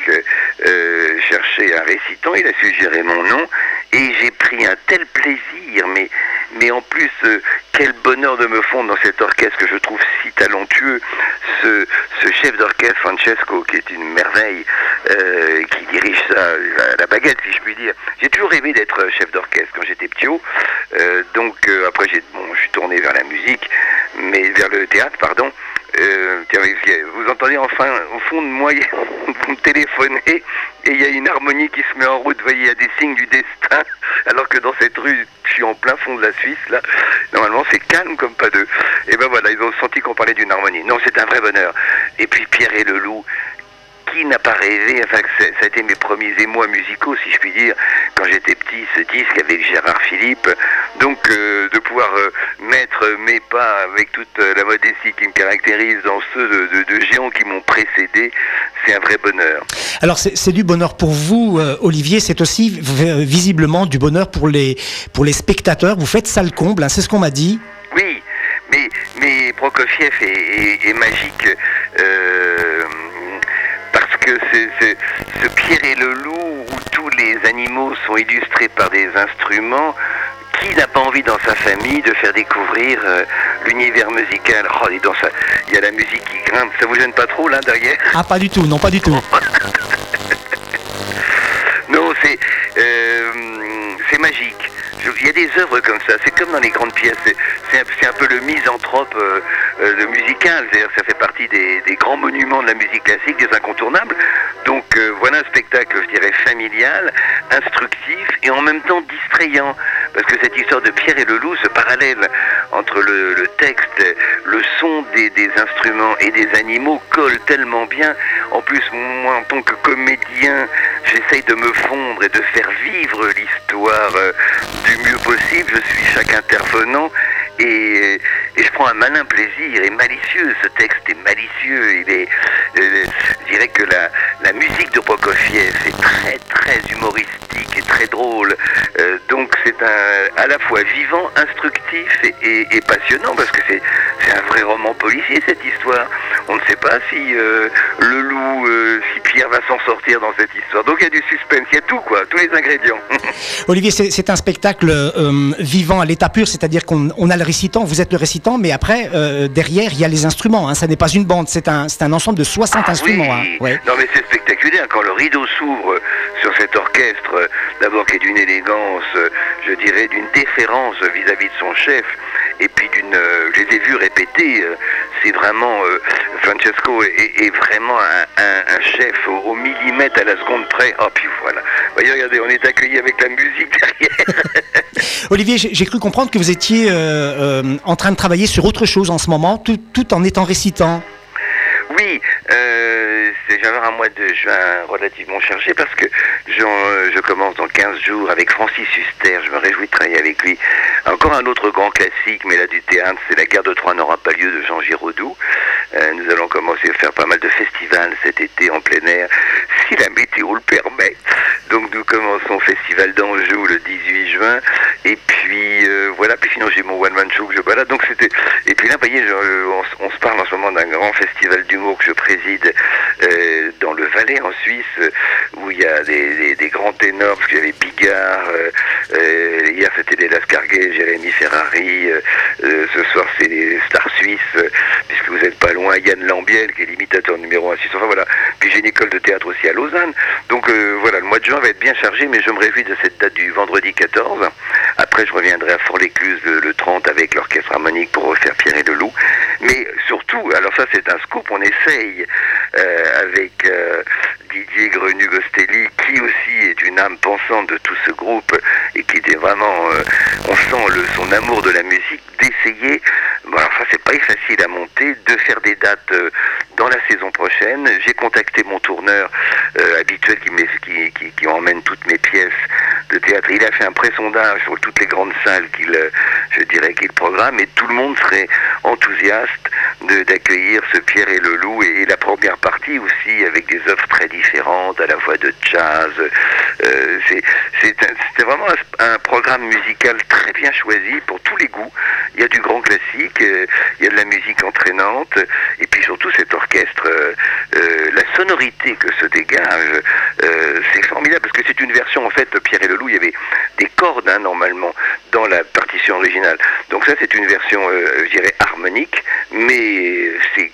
euh, cherchait un récitant, il a suggéré mon nom et j'ai pris un tel plaisir, mais, mais en plus, euh, quel bonheur de me fondre dans cet orchestre que je trouve si talentueux. Ce, ce chef d'orchestre, Francesco, qui est une merveille, euh, qui dirige ça, la, baguette, si je puis dire. J'ai toujours rêvé d'être chef d'orchestre quand j'étais petit. Euh, donc, euh, après, j'ai, bon, je suis tourné vers la musique, mais vers le théâtre, pardon. Euh, vous entendez enfin au fond de moi, [laughs] vous me téléphonez et il y a une harmonie qui se met en route. Vous voyez, il y a des signes du destin. [laughs] Alors que dans cette rue, je suis en plein fond de la Suisse. Là, normalement, c'est calme comme pas deux. Et ben voilà, ils ont senti qu'on parlait d'une harmonie. Non, c'est un vrai bonheur. Et puis Pierre et le loup. Qui n'a pas rêvé, enfin, ça a été mes premiers émois musicaux, si je puis dire, quand j'étais petit, ce disque avec Gérard Philippe. Donc, euh, de pouvoir euh, mettre mes pas avec toute euh, la modestie qui me caractérise dans ceux de, de- de géants qui m'ont précédé, c'est un vrai bonheur. Alors c'est du bonheur pour vous, euh, Olivier. C'est aussi visiblement du bonheur pour les pour les spectateurs. Vous faites ça le comble. hein, c'est ce qu'on m'a dit. Oui, mais, mais Prokofiev est, est- est magique euh, que ce Pierre et le loup où tous les animaux sont illustrés par des instruments. Qui n'a pas envie dans sa famille de faire découvrir euh, l'univers musical? Oh, dis donc, ça, il y a la musique qui grimpe. Ça vous gêne pas trop là derrière? Ah pas du tout, non pas du tout. [laughs] Non, c'est euh, c'est magique. Il y a des œuvres comme ça. C'est comme dans les grandes pièces. C'est- un, peu le misanthrope euh, euh, musical. C'est-à-dire ça fait partie des, grands monuments de la musique classique, des incontournables. Donc euh, voilà un spectacle, je dirais, familial, instructif et en même temps distrayant. Parce que cette histoire de Pierre et le loup, ce parallèle entre le, texte, le son des, des instruments et des animaux colle tellement bien. En plus, moi, en tant que comédien, j'essaye de me fondre et de faire vivre l'histoire euh, mieux possible. Je suis chaque intervenant et, je prends un malin plaisir et malicieux. Ce texte est malicieux. Il est, euh, dirais que la, musique de Prokofiev est très très humoristique et très drôle. Euh, donc c'est à la fois vivant, instructif et, passionnant parce que c'est un vrai roman policier cette histoire. On ne sait pas si euh, le loup, euh, si Pierre va s'en sortir dans cette histoire. Donc il y a du suspense, il y a tout quoi, tous les ingrédients. [laughs] Olivier, c'est un spectacle vivant à l'état pur, c'est-à-dire qu'on on a le récitant, vous êtes le récitant, mais après, euh, derrière, il y a les instruments. Hein, ça n'est pas une bande, c'est un, c'est un ensemble de 60 Ah instruments. oui. hein, ouais. Non mais c'est spectaculaire quand le rideau s'ouvre sur cet orchestre, d'abord qui est d'une élégance, je dirais d'une déférence vis-à-vis de son chef, et puis d'une, euh, je les ai vus répéter, euh, c'est vraiment, euh, Francesco est, est vraiment un, un- un chef au, au millimètre à la seconde près. Oh puis voilà, voyez regardez, on est accueilli avec la musique derrière. [laughs] Olivier, j'ai cru comprendre que vous étiez en train de travailler sur autre chose en ce moment, tout, tout en étant récitant. Oui, euh, mois de juin relativement chargé parce que j'en- euh, je commence dans 15 jours avec Francis Huster, je me réjouis de travailler avec lui. Encore un autre grand classique, mais là du théâtre, c'est La guerre de Troie n'aura pas lieu de Jean Giraudoux. Euh, nous allons commencer à faire pas mal de festivals cet été en plein air, si la météo le permet. Donc nous commençons Festival d'Anjou le 18 juin, et puis euh, voilà, puis sinon j'ai mon one-man show que je balade. Donc c'était, et puis là, vous voyez, je- on, se parle en ce moment d'un grand festival d'humour que je préside dans le Valais en Suisse, où il y a des, des- des grands ténors, parce qu'il y avait Bigard, euh, euh, hier c'était les Lascarguet, Jérémy Ferrari, euh, ce soir c'est les stars suisses, puisque vous êtes pas loin, Yann Lambiel qui est l'imitateur numéro 1 suisse, enfin voilà, puis j'ai une école de théâtre aussi à Lausanne, donc voilà, le mois de juin va être bien chargé, mais je me réjouis de cette date du vendredi 14, après je reviendrai à Fort-l'Écluse le, le 30 avec l'orchestre harmonique pour refaire Pierre et le Loup, mais surtout, alors ça c'est un scoop, on essaye avec euh, Didier Grenu-Gostelli, qui aussi est une âme pensante de tout ce groupe et qui était vraiment, euh, on sent son amour de la musique, d'essayer, alors ça c'est pas facile à monter, de faire des dates euh, dans la saison prochaine. J'ai contacté mon tourneur euh, habituel qui, qui, qui, qui emmène toutes mes pièces de théâtre. Il a fait un pré-sondage sur toutes les grandes salles qu'il, euh, je dirais, qu'il programme et tout le monde serait enthousiaste d'accueillir ce Pierre et le Loup et, la première partie aussi avec des œuvres très différentes, à la fois de jazz. Euh, c'est, vraiment un, programme musical très bien choisi pour tous les goûts. Il y a du grand classique, il y a de la musique entraînante et puis surtout cet orchestre, euh, euh, la sonorité que se dégage, euh, c'est formidable parce que c'est une version en fait de Pierre et le Loup. Il y avait des cordes hein, normalement dans la partition originale. Donc ça c'est une version, je dirais harmonique, mais c'est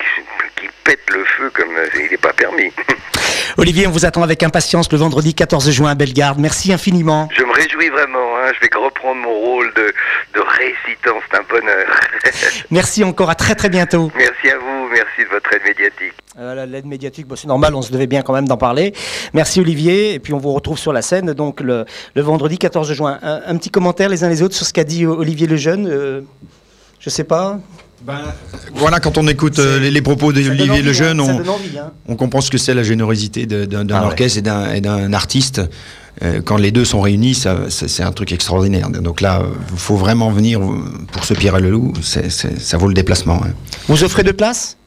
qui pète le feu comme il n'est pas permis. [laughs] Olivier, on vous attend avec impatience le vendredi 14 juin à Bellegarde. Merci infiniment. Je me réjouis vraiment. hein. Je vais reprendre mon rôle de, de récitant. C'est un bonheur. [laughs] Merci encore, à très très bientôt. merci à vous. Merci de votre aide médiatique. Euh, L'aide médiatique, bon, c'est normal, on se devait bien quand même d'en parler. Merci Olivier, et puis on vous retrouve sur la scène donc le, le vendredi 14 juin. Un, un petit commentaire les uns les autres sur ce qu'a dit Olivier Lejeune. Euh, je sais pas. Voilà, quand on écoute euh, les, les propos d'Olivier envie, Lejeune, hein, on, donne envie, hein. on comprend ce que c'est la générosité d'un Ah orchestre et d'un- et d'un artiste. Euh, quand les deux sont réunis, c'est un truc extraordinaire. Donc là, il faut vraiment venir pour ce Pierre et le Loup. Ça vaut le déplacement. hein. Vous offrez deux places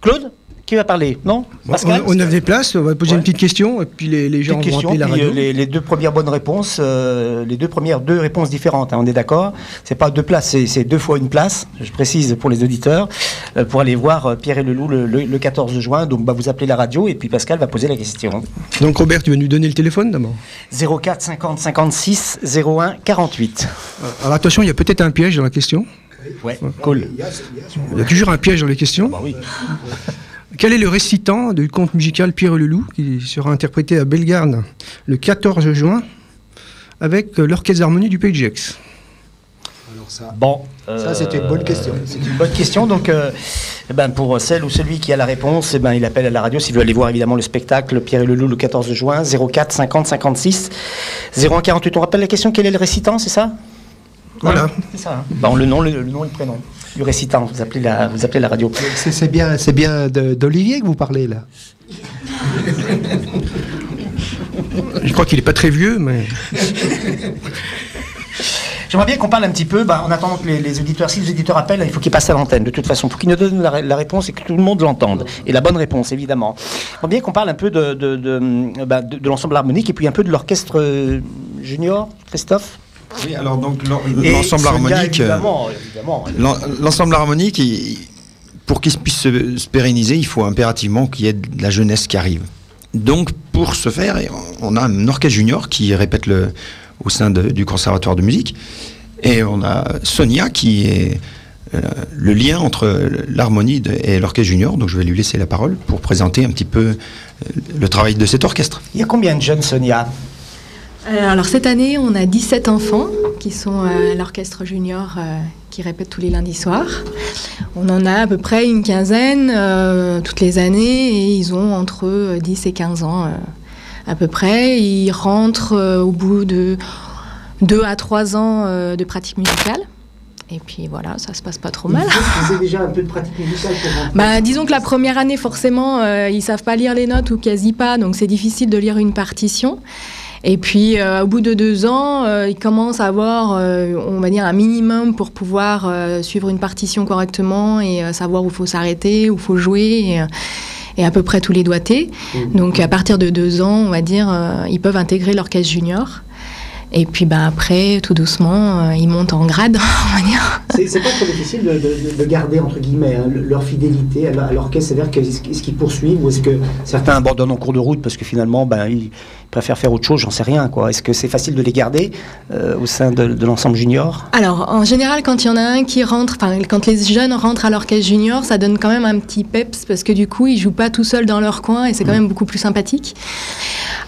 Claude? Qui va parler Non Bon, Pascal on, on a des places, on va poser Ouais. une petite question et puis les, les gens Petite vont appeler la radio. euh, les, les deux premières bonnes réponses, euh, les deux premières deux réponses différentes, hein, on est d'accord C'est pas deux places, c'est- deux fois une place, je précise pour les auditeurs, euh, pour aller voir Pierre et le Loup le, le- le 14 juin. Donc bah, vous appelez la radio et puis Pascal va poser la question. Donc Robert, tu vas nous donner le téléphone d'abord? 04 50 56 01 48. Alors attention, il y a peut-être un piège dans la question. Ouais, cool. Il y a toujours un piège dans les questions. Bah oui. Quel est le récitant du conte musical Pierre et le Loup qui sera interprété à Bellegarde le 14 juin avec euh, l'Orchestre d'harmonie du Pays de Gex? Alors ça, Bon. ça c'est une bonne question. C'est une bonne question. Donc, euh, eh ben, pour celle ou celui qui a la réponse, eh ben, il appelle à la radio s'il veut aller voir évidemment le spectacle Pierre et le Loup le 14 juin, 04 50 56 01 48. On rappelle la question quel est le récitant, c'est ça? Voilà. C'est ça. hein Bon, le nom, le, le nom et le prénom du récitant. Vous appelez la, vous appelez la radio. C'est c'est bien, c'est bien de- d'Olivier que vous parlez là. Je crois qu'il n'est pas très vieux, mais J'aimerais bien qu'on parle un petit peu, bah, en attendant que les, auditeurs, si les auditeurs appellent, il faut qu'ils passent à l'antenne, de toute façon, pour qu'ils nous donnent la, réponse et que tout le monde l'entende. Et la bonne réponse, évidemment. J'aimerais bien qu'on parle un peu de, de, bah, l'ensemble harmonique et puis un peu de l'orchestre euh, junior, Christophe? Oui, alors donc l'ensemble harmonique, euh, l'ensemble harmonique, pour qu'il puisse se, pérenniser, il faut impérativement qu'il y ait de la jeunesse qui arrive. Donc pour ce faire, on a un orchestre junior qui répète le, au sein du conservatoire de musique, et on a Sonia qui est euh, le lien entre l'harmonie et l'orchestre junior. Donc je vais lui laisser la parole pour présenter un petit peu euh, le travail de cet orchestre. Il y a combien de jeunes Sonia? euh, alors cette année, on a 17 enfants qui sont à l'orchestre junior euh, qui répètent tous les lundis soirs. On en a à peu près une quinzaine euh, toutes les années et ils ont entre 10 et 15 ans à peu près. Ils rentrent au bout de 2 à 3 ans de pratique musicale. Et puis voilà, ça se passe pas trop mal. Vous avez déjà un peu de pratique musicale pour bah, Disons que la première année, forcément, ils savent pas lire les notes ou quasi pas, donc c'est difficile de lire une partition. Et puis, euh, au bout de deux ans, euh, ils commencent à avoir, euh, on va dire, un minimum pour pouvoir suivre une partition correctement et savoir où faut s'arrêter, où faut jouer. Et, à peu près tous les doigtés. Mmh. Donc, à partir de deux ans, on va dire, ils peuvent intégrer l'orchestre junior. Et puis bah, après, tout doucement, ils montent en grade, [laughs] on va dire. C'est pas trop difficile de, garder, entre guillemets, hein, leur fidélité à l'orchestre. C'est-à-dire qu'est-ce qu'ils poursuivent ou est-ce que certains abandonnent en cours de route parce que finalement, ben, ils, préfèrent faire autre chose, j'en sais rien. quoi. Est-ce que c'est facile de les garder euh, au sein de, l'ensemble junior? Alors, en général, quand il y en a un qui rentre, enfin, quand les jeunes rentrent à l'orchestre junior, ça donne quand même un petit peps parce que du coup, ils jouent pas tout seuls dans leur coin et c'est quand mmh. même beaucoup plus sympathique.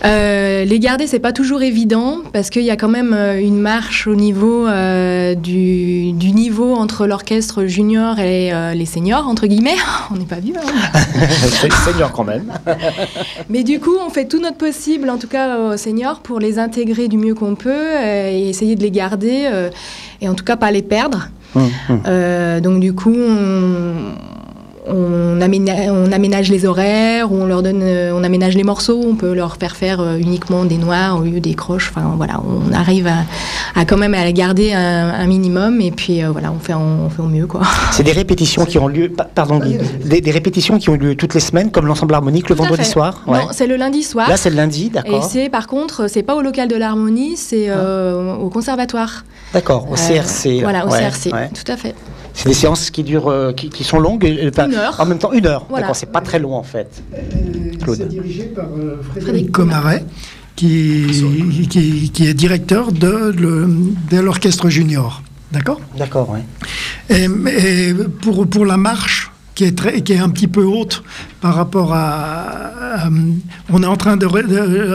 Euh, les garder, c'est pas toujours évident parce qu'il y a quand même euh, une marche au niveau du, niveau entre l'orchestre junior et les seniors, entre guillemets. [laughs] On n'est pas vieux. Hein [laughs] c'est senior quand même. [laughs] Mais du coup, on fait tout notre possible, en tout cas aux seniors pour les intégrer du mieux qu'on peut euh, et essayer de les garder euh, et en tout cas pas les perdre. Hum, hum. Euh, donc du coup, on, on aménage, les horaires, on leur donne, euh, on aménage les morceaux, on peut leur faire faire euh, uniquement des noirs au lieu des croches. Enfin voilà, on arrive à, quand même à garder un, minimum et puis euh, voilà, on fait, on fait au mieux quoi. C'est des répétitions qui ont lieu, pardon des, répétitions qui ont lieu toutes les semaines comme l'ensemble harmonique le vendredi soir. Non, c'est le lundi soir. Là c'est le lundi, d'accord. Et c'est par contre, c'est pas au local de l'harmonie, c'est ah. au conservatoire. D'accord, au CRC. Voilà, au CRC, tout à fait. C'est des séances qui durent, euh, qui, sont longues. une heure. En même temps, une heure. D'accord, c'est pas très long en fait. Euh, c'est dirigé par euh, Frédéric Comaret, qui, qui, est directeur de, de l'orchestre junior. D'accord? D'accord, oui. Et, pour, pour la marche, qui est, très, qui est un petit peu haute par rapport à. on est en train de.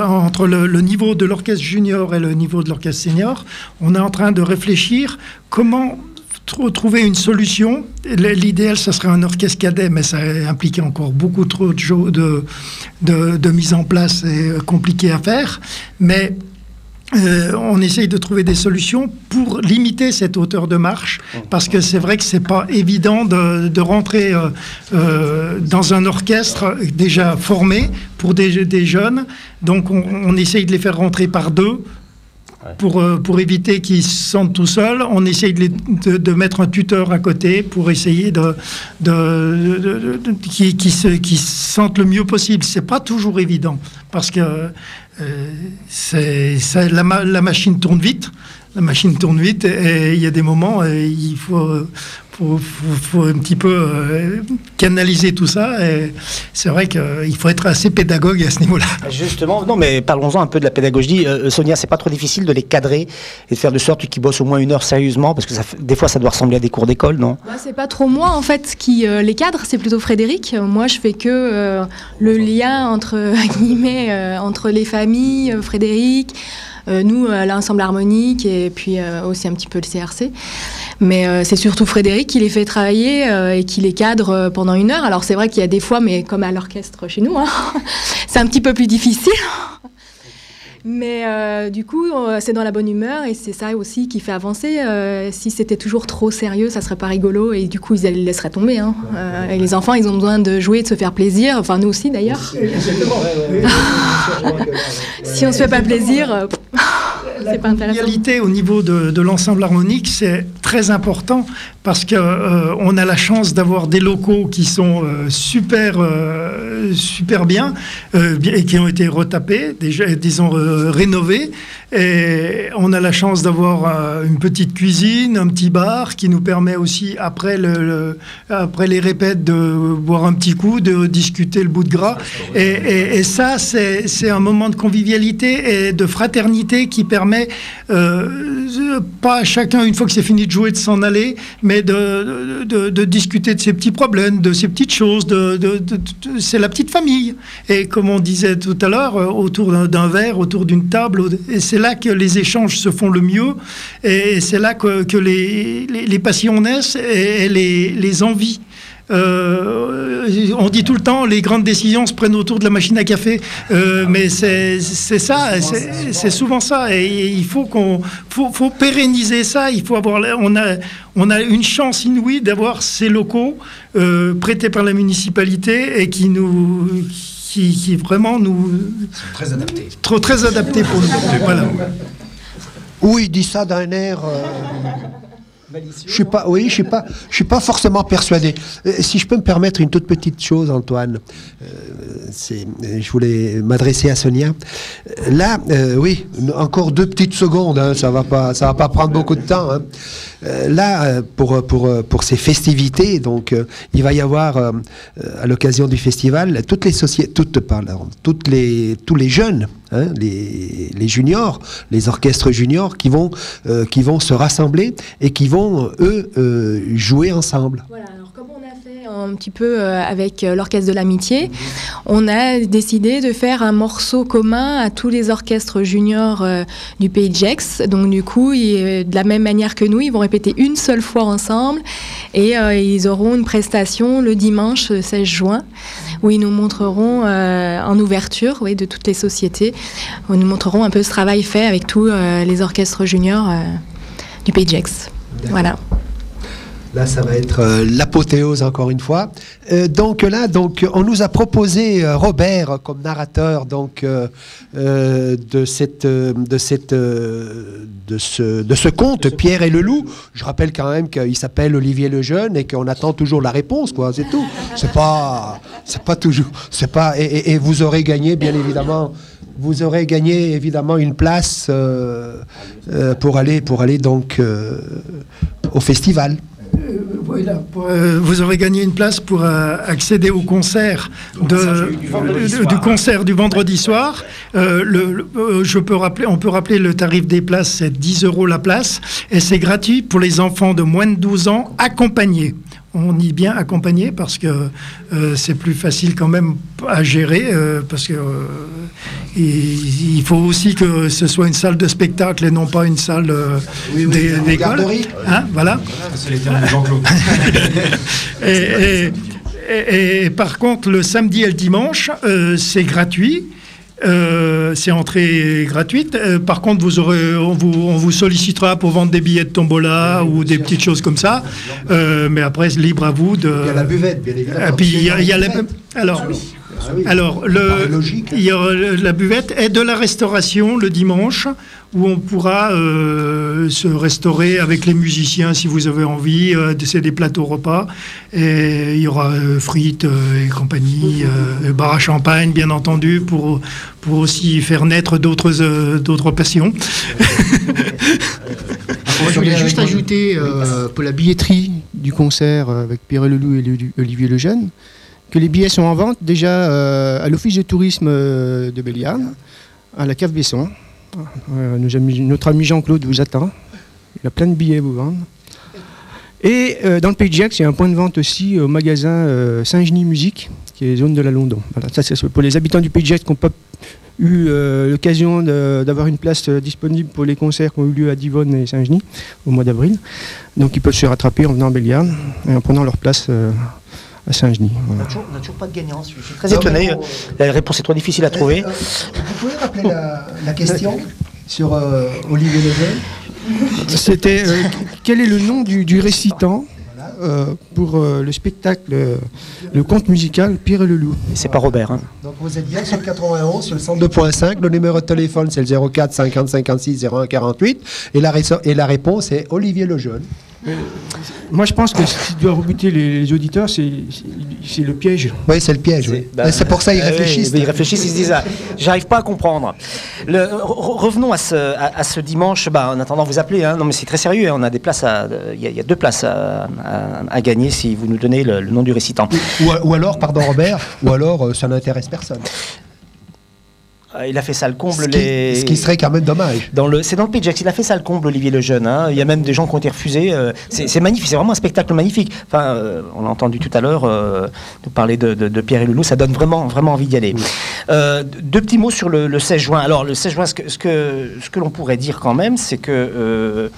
entre le, le, niveau de l'orchestre junior et le niveau de l'orchestre senior, on est en train de réfléchir comment trouver une solution. L'idéal, ce serait un orchestre cadet, mais ça impliquait encore beaucoup trop de, de, de, mise en place et euh, compliqué à faire. Mais euh, on essaye de trouver des solutions pour limiter cette hauteur de marche, parce que c'est vrai que c'est pas évident de, rentrer euh, dans un orchestre déjà formé pour des, des jeunes. Donc on, on, essaye de les faire rentrer par deux pour, euh, pour éviter qu'ils se sentent tout seuls, on essaye de, de, mettre un tuteur à côté pour essayer de, de, qu'ils se, se, sentent le mieux possible. C'est pas toujours évident parce que euh, c'est, la, la, machine tourne vite. La machine tourne vite et il y a des moments, et il faut, faut, faut, un petit peu euh, canaliser tout ça. Et c'est vrai qu'il faut être assez pédagogue à ce niveau-là. Justement, non, mais parlons-en un peu de la pédagogie. Euh, Sonia, c'est pas trop difficile de les cadrer et de faire de sorte qu'ils bossent au moins une heure sérieusement, parce que ça, des fois, ça doit ressembler à des cours d'école, non? Bah, C'est pas trop moi, en fait, qui euh, les cadre, c'est plutôt Frédéric. Moi, je fais que le lien entre, [laughs] guillemets, entre les familles, Frédéric. Nous, l'ensemble harmonique et puis aussi un petit peu le CRC. Mais euh, c'est surtout Frédéric qui les fait travailler euh, et qui les cadre euh, pendant une heure. Alors c'est vrai qu'il y a des fois, mais comme à l'orchestre chez nous, hein, [laughs] c'est un petit peu plus difficile. Mais du coup, c'est dans la bonne humeur et c'est ça aussi qui fait avancer. si c'était toujours trop sérieux, ça serait pas rigolo et du coup, ils les laisseraient tomber. Hein. et les enfants, ils ont besoin de jouer, de se faire plaisir. Enfin, nous aussi d'ailleurs. [laughs] si on se fait pas plaisir. c'est pas intéressant. réalité au niveau de, de l'ensemble harmonique, c'est très important parce que euh, a la chance d'avoir des locaux qui sont euh, super, euh, super bien et qui ont été retapés, déjà, disons rénovés. Et on a la chance d'avoir une petite cuisine, un petit bar qui nous permet aussi après le, le- après les répètes de boire un petit coup, de discuter le bout de gras. Et, et- ça, c'est un moment de convivialité et de fraternité qui permet pas à chacun une fois que c'est fini de jouer de s'en aller, mais de, de, discuter de ses petits problèmes, de ses petites choses. De, c'est la petite famille. Et comme on disait tout à l'heure, euh, autour d'un- verre, autour d'une table, c'est là que les échanges se font le mieux, et c'est là que, que les, les, passions naissent et les, les envies. Euh, on dit tout le temps, les grandes décisions se prennent autour de la machine à café, Euh, mais c'est ça, c'est c'est souvent ça. Et il faut qu'on faut, faut pérenniser ça. Il faut avoir, on a on a une chance inouïe d'avoir ces locaux euh, prêtés par la municipalité et qui nous qui, qui vraiment nous Très adapté. trop très adaptés pour nous. Voilà. Oui, il dit ça d'un air. Je suis pas, oui, je suis pas, je suis pas forcément persuadé. Euh, Si je peux me permettre une toute petite chose, Antoine, euh, c'est, je voulais m'adresser à Sonia. Euh, Là, euh, oui, encore deux petites secondes, hein, ça va pas, ça va pas prendre beaucoup de temps. hein. Euh, là, pour pour pour ces festivités, donc euh, il va y avoir à l'occasion du festival toutes les sociétés, toutes pardon, toutes les tous les jeunes, hein, les les juniors, les orchestres juniors qui vont euh, qui vont se rassembler et qui vont eux euh, jouer ensemble alors comme on a fait un petit peu euh, avec euh, l'orchestre de l'amitié, on a décidé de faire un morceau commun à tous les orchestres juniors euh, du pays de Gex. Donc du coup, de la même manière que nous, ils vont répéter une seule fois ensemble et ils auront une prestation le dimanche euh, 16 juin où ils nous montreront en ouverture oui, de toutes les sociétés, où ils nous montreront un peu ce travail fait avec tous les orchestres juniors du pays de Gex. Voilà. Là, ça va être euh, l'apothéose encore une fois. Euh, donc là, donc on nous a proposé euh, Robert comme narrateur donc de cette de cette de ce de ce conte Pierre et le loup. Je rappelle quand même qu'il s'appelle Olivier le jeune et qu'on attend toujours la réponse quoi. C'est tout. C'est pas c'est pas toujours c'est pas et, et- et vous aurez gagné bien évidemment. Vous aurez gagné évidemment une place euh, euh, pour aller pour aller donc euh, au festival. Voilà, pour, euh, vous aurez gagné une place pour euh, accéder au concert de, du, du concert du vendredi soir. Euh, le, le- euh, je peux rappeler, on peut rappeler le tarif des places, c'est 10 euros la place, et c'est gratuit pour les enfants de moins de 12 ans accompagnés. On dit bien accompagné parce que euh, c'est plus facile quand même à gérer euh, parce que euh, il, il faut aussi que ce soit une salle de spectacle et non pas une salle d'école. garderie. Hein, voilà. C'est les termes de Jean-Claude. [laughs] Et, et- et- et par contre, le samedi et le dimanche, c'est gratuit. Euh, c'est entrée gratuite. Euh, par contre, vous aurez, on, vous, on vous sollicitera pour vendre des billets de tombola ou des petites choses comme ça. Euh, mais après, c'est libre à vous de. Il y a la buvette, bien évidemment. Et puis il y a, il y a la- alors, alors paraît le, logique. il y a le- la buvette est de la restauration le dimanche où on pourra euh, se restaurer avec les musiciens si vous avez envie. euh, c'est des plateaux repas et il y aura euh, frites euh, et compagnie, euh, bar à champagne bien entendu pour pour aussi faire naître d'autres euh, d'autres passions. [laughs] Je voulais juste ajouter euh, pour la billetterie du concert avec Pierre Leloup et Olivier Lejeune que les billets sont en vente déjà euh, à l'office de tourisme euh, de Béliane, à la cave Besson. Euh, notre ami Jean-Claude vous attend. Il a plein de billets à vous vendre. Et dans le Pays de Gex, il y a un point de vente aussi au magasin Saint-Genis Musique, qui est zone de la London. Voilà, ça c'est pour les habitants du Pays de Gex qui n'ont pas eu l'occasion d'avoir une place disponible pour les concerts qui ont eu lieu à Divonne et Saint-Genis au mois d'avril. Donc ils peuvent se rattraper en venant à Béliane et en prenant leur place à Saint-Genis. On Voilà. n'a toujours, on n'a toujours pas de gagnant. Je suis très étonné. La réponse est trop difficile à trouver. Euh, Vous pouvez rappeler la, la question [laughs] sur euh, Olivier Lejeune C'était euh, quel est le nom du, du récitant euh, pour euh, le spectacle, euh, le conte musical Pierre et le loup? C'est pas Robert. Hein. Donc vous êtes bien sur le 91, sur le 102.5. Le numéro de téléphone, c'est le 04 50 56 01 48. Et la, et la réponse est Olivier Lejeune. Moi, je pense que ce qui doit rebuter les, les auditeurs, c'est le piège. Oui, c'est le piège. oui. Bah, c'est pour ça qu'ils euh, réfléchissent. oui, ils réfléchissent, ils se disent, ah, j'arrive pas à comprendre. Le- re- revenons à ce, à, à ce dimanche. Bah, en attendant, vous appelez. Hein, non, mais c'est très sérieux. hein, on a des places à, il y, a- il y a deux places à, à- à gagner si vous nous donnez le, le nom du récitant. Ou, ou alors, pardon Robert, ou alors euh, ça n'intéresse personne. Euh, Il a fait ça le comble. Ce qui, les... ce qui serait quand même dommage. Dans le, c'est dans le Pitch, il a fait ça le comble, Olivier Lejeune. Hein. Il y a même des gens qui ont été refusés. euh, c'est, magnifique, c'est vraiment un spectacle magnifique. Enfin, euh, on a entendu tout à l'heure euh, nous parler de, de- de Pierre et Loulou, ça donne vraiment, vraiment envie d'y aller. Euh, deux petits mots sur le, le 16 juin. Alors, le 16 juin, ce que, ce que, ce que l'on pourrait dire quand même, c'est que.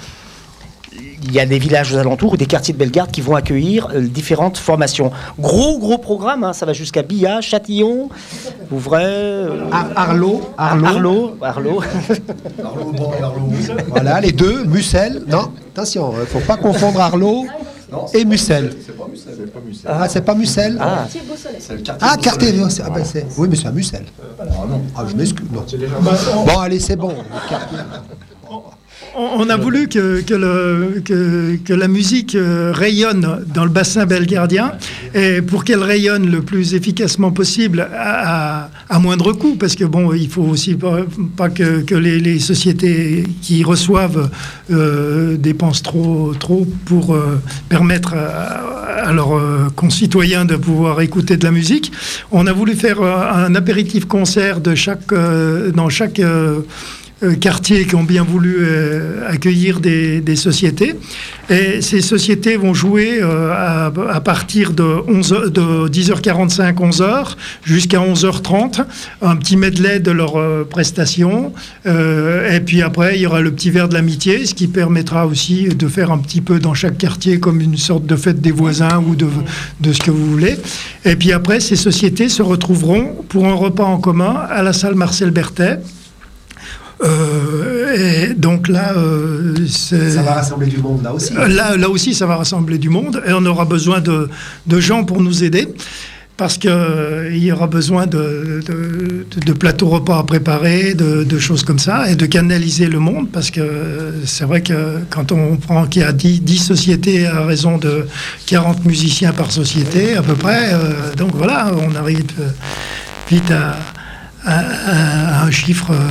Euh, il y a des villages aux alentours ou des quartiers de Bellegarde qui vont accueillir euh, différentes formations. Gros, gros programme, hein, ça va jusqu'à Billa, Châtillon, Vouvray, euh, Ar- Arlo, Arlo. Arlo, Arlo. Voilà, les deux, Mussel. Non, attention, il ne faut pas confondre Arlo et Mussel. Ah, c'est pas Mussel Ah. Ah, Cartier. Ah, ben, c'est- oui, mais c'est à Mussel. Ah, je m'excuse. non. Bon, allez, c'est bon. On a voulu que, la musique euh, rayonne dans le bassin belgardien et pour qu'elle rayonne le plus efficacement possible à, moindre coût, parce que bon, il faut aussi pas, que, les, sociétés qui reçoivent euh, dépensent trop, trop pour euh, permettre à, leurs concitoyens de pouvoir écouter de la musique. On a voulu faire un apéritif concert de chaque, dans chaque quartiers qui ont bien voulu euh, accueillir des, des sociétés. Et ces sociétés vont jouer euh, à, à partir de, 11, heures- de 10h45, 11h jusqu'à 11h30, un petit medley de leurs euh, prestations. Euh, et puis après, il y aura le petit verre de l'amitié, ce qui permettra aussi de faire un petit peu dans chaque quartier comme une sorte de fête des voisins ou de, de ce que vous voulez. Et puis après, ces sociétés se retrouveront pour un repas en commun à la salle Marcel Berthet. Euh, et donc là, euh, Ça va rassembler du monde là aussi. euh, Là, là aussi, ça va rassembler du monde et on aura besoin de, de gens pour nous aider parce qu'il y aura besoin de, de- de- de plateaux repas à préparer, de, de choses comme ça et de canaliser le monde parce que c'est vrai que quand on prend qu'il y a 10, 10 sociétés à raison de 40 musiciens par société à peu près, euh, donc voilà, on arrive euh, vite à, à- à un chiffre euh,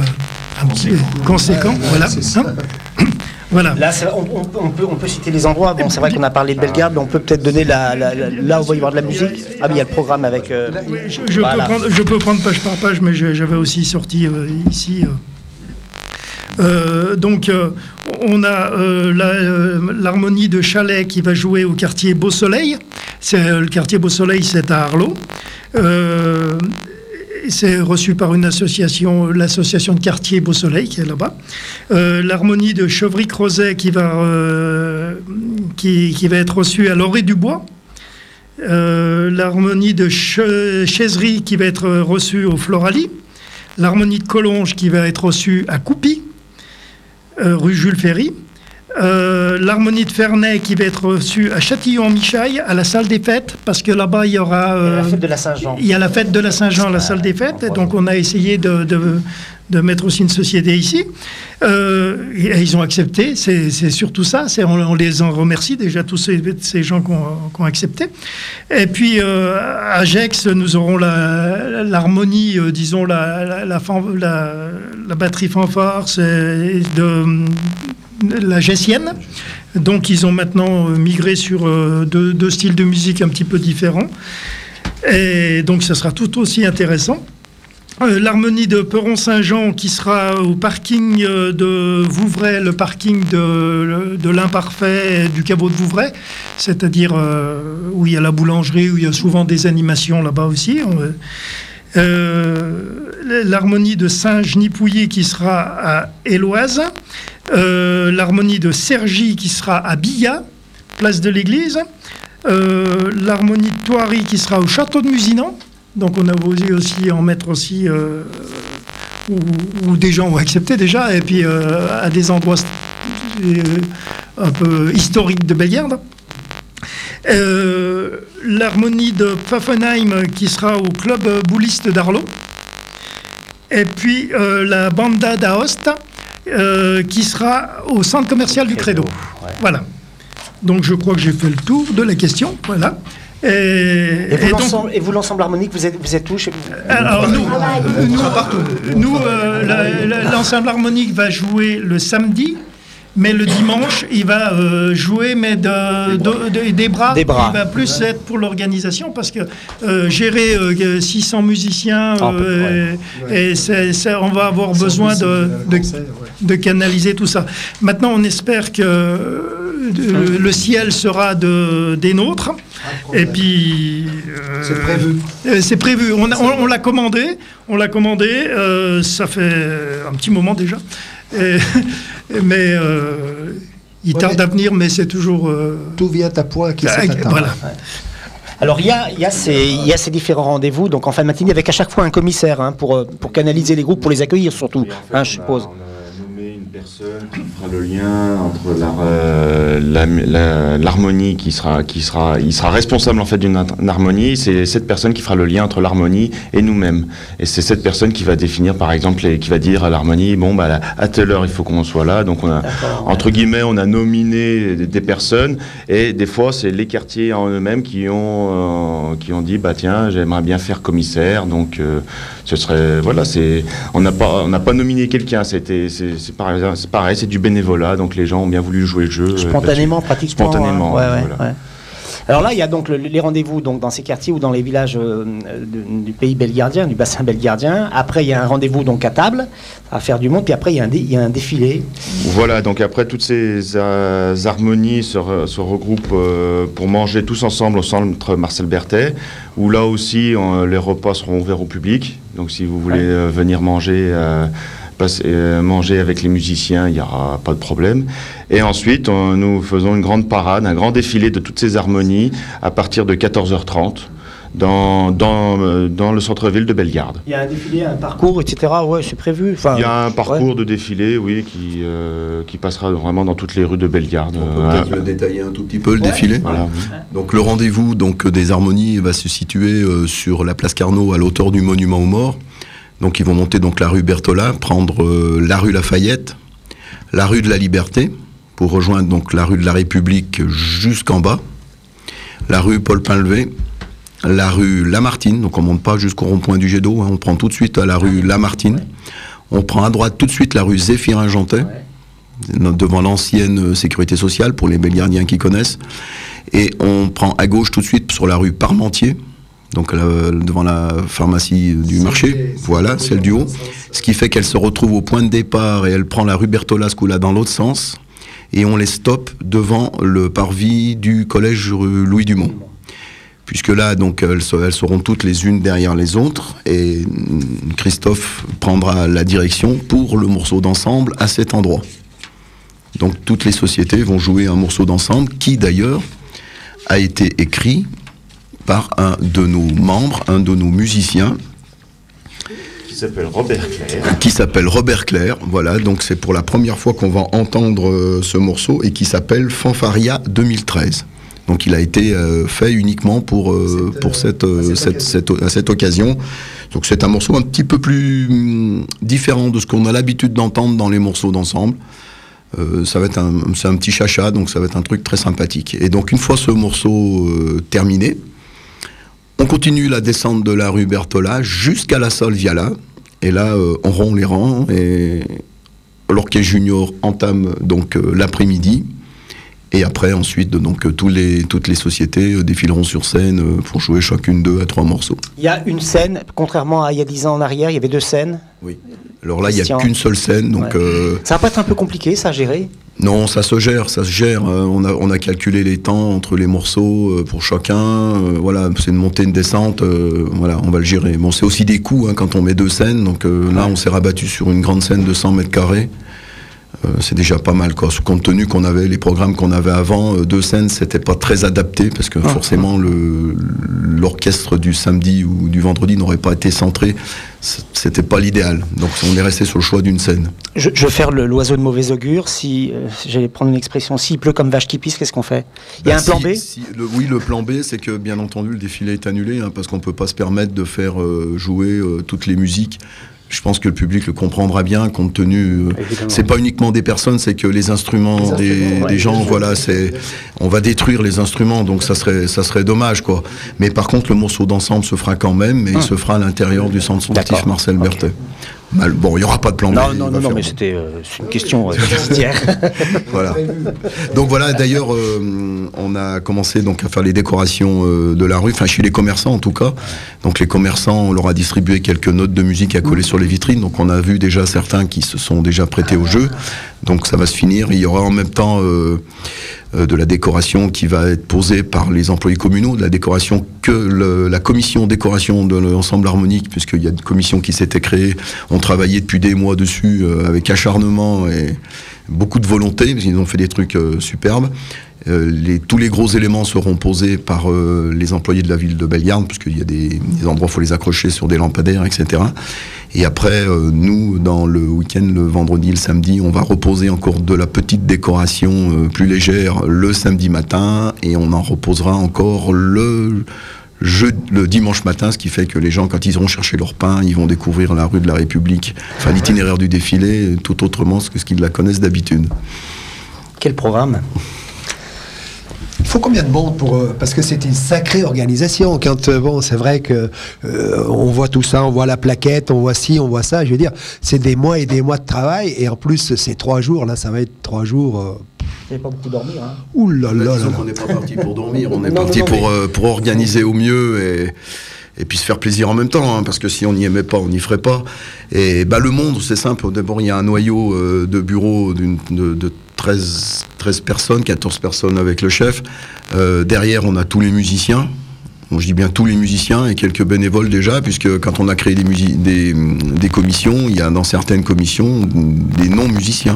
un petit peu conséquent. voilà. Hein voilà. Là, c'est- on, on- on peut, on peut citer les endroits. Bon, c'est vrai qu'on a parlé de Bellegarde, mais on peut peut-être donner la, la- la- là où il va y avoir de la musique. Ah, mais il y a le programme avec. euh, Je, je Voilà. peux prendre, je peux prendre page par page, mais j'avais aussi sorti euh, ici. euh. Euh, donc, euh, on a euh, euh, l'harmonie de Chalet qui va jouer au quartier Beau Soleil. C'est, euh, le quartier Beau Soleil, c'est à Arlot. C'est reçu par une association, l'association de quartier Beau Soleil qui est là-bas. Euh, L'harmonie de Chevry-Crozet qui va, euh, qui, qui va être reçue à l'Orée du Bois. Euh, l'harmonie de Chaiserie qui va être reçue au Florali, l'harmonie de Collonges qui va être reçue à Coupy, rue Jules Ferry, Euh, l'harmonie de Ferney qui va être reçue à Châtillon-Michaille, à la salle des fêtes, parce que là-bas il y aura... il y a la euh, fête de la Saint-Jean. il y a la fête de la Saint-Jean à la salle des fêtes, et donc on a essayé de, de- de mettre aussi une société ici. Euh, et ils ont accepté, c'est surtout ça, on, on les en remercie déjà, tous ces, ces gens qui ont, accepté. Et puis euh, à Gex, nous aurons l'harmonie, euh, disons, la, la, la fan- la- la batterie fanfare c'est de la gessienne. Donc ils ont maintenant euh, migré sur euh, deux, styles de musique un petit peu différents. Et donc ça sera tout aussi intéressant. Euh, L'harmonie de Peron-Saint-Jean qui sera au parking de Vouvray, le parking de, l'imparfait du caveau de Vouvray, c'est-à-dire où il y a la boulangerie, où il y a souvent des animations là-bas aussi. Euh, l'harmonie de Saint-Genipouilly qui sera à Éloise, Euh, l'harmonie de Sergy qui sera à Billa, place de l'église, Euh, l'harmonie de Thoiry qui sera au château de Musinan, donc on a voulu aussi en mettre aussi où, où des gens ont accepté déjà, et puis à des endroits un peu historiques de Bellegarde. Euh, L'harmonie de Pfaffenheim qui sera au club bouliste d'Arlo. Et puis euh, la banda d'Aosta euh, qui sera au centre commercial du Credo. Voilà. Donc je crois que j'ai fait le tour de la question. Voilà. Et, Et vous, et l'ensemble- harmonique, vous êtes, vous êtes où chez- alors nous, nous, nous, euh, la- la- l'ensemble harmonique va jouer le samedi, mais le dimanche, il va euh, jouer mais de, de- de- des bras. Des bras. Il va plus être pour l'organisation parce que euh, gérer euh, 600 musiciens, Ah, euh, et c'est- c'est- on va avoir besoin de, canaliser tout ça. Maintenant, on espère que euh, le ciel sera de, des nôtres. Et puis. euh, C'est prévu. euh, C'est prévu. On, a- on- on l'a commandé. On l'a commandé. euh, ça fait un petit moment déjà. Et- [laughs] mais euh, il Ouais, tarde mais- à venir, mais c'est toujours. euh, Tout vient à point qui ah, s'est. Alors, il y a, il y, a ces- il y a ces différents rendez-vous, donc en fin de matinée, avec à chaque fois un commissaire hein, pour, euh, pour canaliser les groupes, pour les accueillir surtout, hein, je suppose. On a personne qui fera le lien entre euh, la- la- l'harmonie qui sera, qui sera, il sera responsable en fait d'une harmonie. C'est cette personne qui fera le lien entre l'harmonie et nous-mêmes. Et c'est cette personne qui va définir, par exemple, et qui va dire à l'harmonie, bon, bah, à telle heure il faut qu'on soit là. Donc on a, entre guillemets, on a nominé des, personnes et des fois c'est les quartiers en eux-mêmes qui ont, euh, qui ont dit, bah tiens, j'aimerais bien faire commissaire. Donc euh, ce serait, voilà, c'est, on n'a pas, on n'a pas nominé quelqu'un. C'était, c'est, c'est pareil, c'est pareil, c'est du bénévolat. Donc les gens ont bien voulu jouer le jeu. euh, Spontanément, pratiquement. Spontanément. hein. Ouais, ouais, voilà. ouais. Alors là, il y a donc le- les rendez-vous donc, dans ces quartiers ou dans les villages euh, de- du pays belgardien, du bassin belgardien. Après, il y a un rendez-vous donc à table, à faire du monde. Puis après, il y a un, dé- il y a un défilé. Voilà, donc après toutes ces euh, harmonies se, re- se regroupent euh, pour manger tous ensemble au centre Marcel Berthet, où là aussi on- les repas seront ouverts au public. Donc si vous voulez venir manger, euh, passer- euh, manger avec les musiciens, il n'y aura pas de problème. Et ensuite, on- nous faisons une grande parade, un grand défilé de toutes ces harmonies à partir de 14h30 dans, dans, euh, dans le centre-ville de Bellegarde. Il y a un défilé, un parcours, etc. Ouais, c'est prévu. Enfin, Il y a un parcours ouais. de défilé, oui, qui, euh, qui passera vraiment dans toutes les rues de Bellegarde. On peut Euh, peut-être le détailler un tout petit peu le défilé. voilà. Donc le rendez-vous donc des harmonies va se situer euh, sur la place Carnot à l'auteur du monument aux morts. Donc ils vont monter donc la rue Berthola, prendre euh, la rue Lafayette, la rue de la Liberté pour rejoindre donc la rue de la République jusqu'en bas, la rue Paul Pinlevé, la rue Lamartine, donc on monte pas jusqu'au rond-point du jet d'eau, hein, on prend tout de suite à la rue Lamartine, on prend à droite tout de suite la rue Zéphirin Jantet, devant l'ancienne euh, sécurité sociale pour les belgardiens qui connaissent. Et on prend à gauche tout de suite sur la rue Parmentier, donc devant la pharmacie du marché, voilà, celle du haut. Ce qui fait qu'elle se retrouve au point de départ et elle prend la rue Bertholas là dans l'autre sens. Et on les stoppe devant le parvis du collège rue Louis Dumont. Puisque là, donc, elles, se- elles seront toutes les unes derrière les autres. Et Christophe prendra la direction pour le morceau d'ensemble à cet endroit. Donc toutes les sociétés vont jouer un morceau d'ensemble qui d'ailleurs a été écrit par un de nos membres, un de nos musiciens, Qui s'appelle Robert Clair. qui s'appelle Robert Clair. Voilà, donc c'est pour la première fois qu'on va entendre euh, ce morceau et qui s'appelle Fanfaria 2013. Donc il a été euh, fait uniquement pour, euh, pour cette, euh, cette, cette- à cette occasion. Donc c'est un morceau un petit peu plus hum, différent de ce qu'on a l'habitude d'entendre dans les morceaux d'ensemble. Euh, ça va être un, c'est un petit chacha, donc ça va être un truc très sympathique. Et donc une fois ce morceau euh, terminé, on continue la descente de la rue Berthola jusqu'à la salle Viala. Et là, euh, on rompt les rangs et l'orchestre junior entame donc euh, l'après-midi. Et après, ensuite, donc tous les, toutes les sociétés euh, défileront sur scène euh, pour jouer chacune deux à trois morceaux. Il y a une scène, contrairement à il y a 10 ans en arrière, il y avait deux scènes. Alors là, il n'y a qu'une seule scène, donc Ouais. euh, Ça va pas être un peu compliqué, ça, à gérer? Non, ça se gère, ça se gère. Euh, on, a, on a calculé les temps entre les morceaux euh, pour chacun. Euh, voilà, c'est une montée, une descente. voilà, on va le gérer. Bon, c'est aussi des coûts hein, quand on met deux scènes. Donc là, on s'est rabattu sur une grande scène de 100 mètres carrés. Euh, c'est déjà pas mal quoi. Compte tenu qu'on avait les programmes qu'on avait avant, euh, deux scènes, c'était pas très adapté parce que Ah. forcément le l'orchestre du samedi ou du vendredi n'aurait pas été centré. C'était pas l'idéal. Donc on est resté sur le choix d'une scène. Je, je vais faire le- l'oiseau de mauvais augure. Si euh, j'allais prendre une expression, s'il pleut comme vache qui pisse, qu'est-ce qu'on fait? Il y a Bah, un plan B? si- le- Oui, le plan B, c'est que bien entendu le défilé est annulé hein, parce qu'on peut pas se permettre de faire euh, jouer euh, toutes les musiques. Je pense que le public le comprendra bien, compte tenu. euh, c'est pas uniquement des personnes, c'est que les instruments, des, des gens, voilà, c'est, on va détruire les instruments, donc ça serait, ça serait dommage, quoi. Mais par contre, le morceau d'ensemble se fera quand même, mais il se fera à l'intérieur du centre sportif. Marcel Berthet. Mal- bon, il y aura pas de plan. Non, non, non, non, mais c'était euh, une question euh, [laughs] [laughs] voilà. Donc voilà, d'ailleurs, euh, on a commencé donc à faire les décorations euh, de la rue, enfin chez les commerçants en tout cas. Donc les commerçants, on leur a distribué quelques notes de musique à coller sur les vitrines. Donc on a vu déjà certains qui se sont déjà prêtés au jeu. Donc ça va se finir. Il y aura en même temps euh, euh, de la décoration qui va être posée par les employés communaux, de la décoration que la commission décoration de l'ensemble harmonique, puisqu'il y a une commission qui s'était créée. On travaillait depuis des mois dessus euh, avec acharnement et beaucoup de volonté, parce qu'ils ont fait des trucs superbes. Euh, tous les gros éléments seront posés par euh, les employés de la ville de Bellegarde, puisqu'il y a des, endroits où il faut les accrocher sur des lampadaires, etc. Et après, euh, nous, dans le week-end, le vendredi, le samedi, on va reposer encore de la petite décoration plus légère le samedi matin, et on en reposera encore le, jeu, le dimanche matin, ce qui fait que les gens, quand ils iront chercher leur pain, ils vont découvrir la rue de la République, enfin l'itinéraire du défilé, tout autrement que ce qu'ils la connaissent d'habitude. Quel programme? Il faut combien de monde pour euh, parce que c'est une sacrée organisation. Quand euh, bon, c'est vrai que euh, on voit tout ça, on voit la plaquette, on voit ci, on voit ça. Je veux dire, c'est des mois et des mois de travail et en plus c'est trois jours. Là, ça va être trois jours. euh, Vous n'avez pas beaucoup dormi, hein Ouh là là là. Là. qu'on n'est pas parti pour dormir, on est parti pour, euh, pour organiser au mieux et, et puis se faire plaisir en même temps, hein, parce que si on n'y aimait pas, on n'y ferait pas. Et bah, le monde, c'est simple. D'abord, il y a un noyau euh, de bureau d'une- de, de 13, 13 personnes, 14 personnes avec le chef. Euh, derrière, on a tous les musiciens. Je dis bien tous les musiciens et quelques bénévoles déjà, puisque quand on a créé des, commissions, il y a dans certaines commissions des non-musiciens,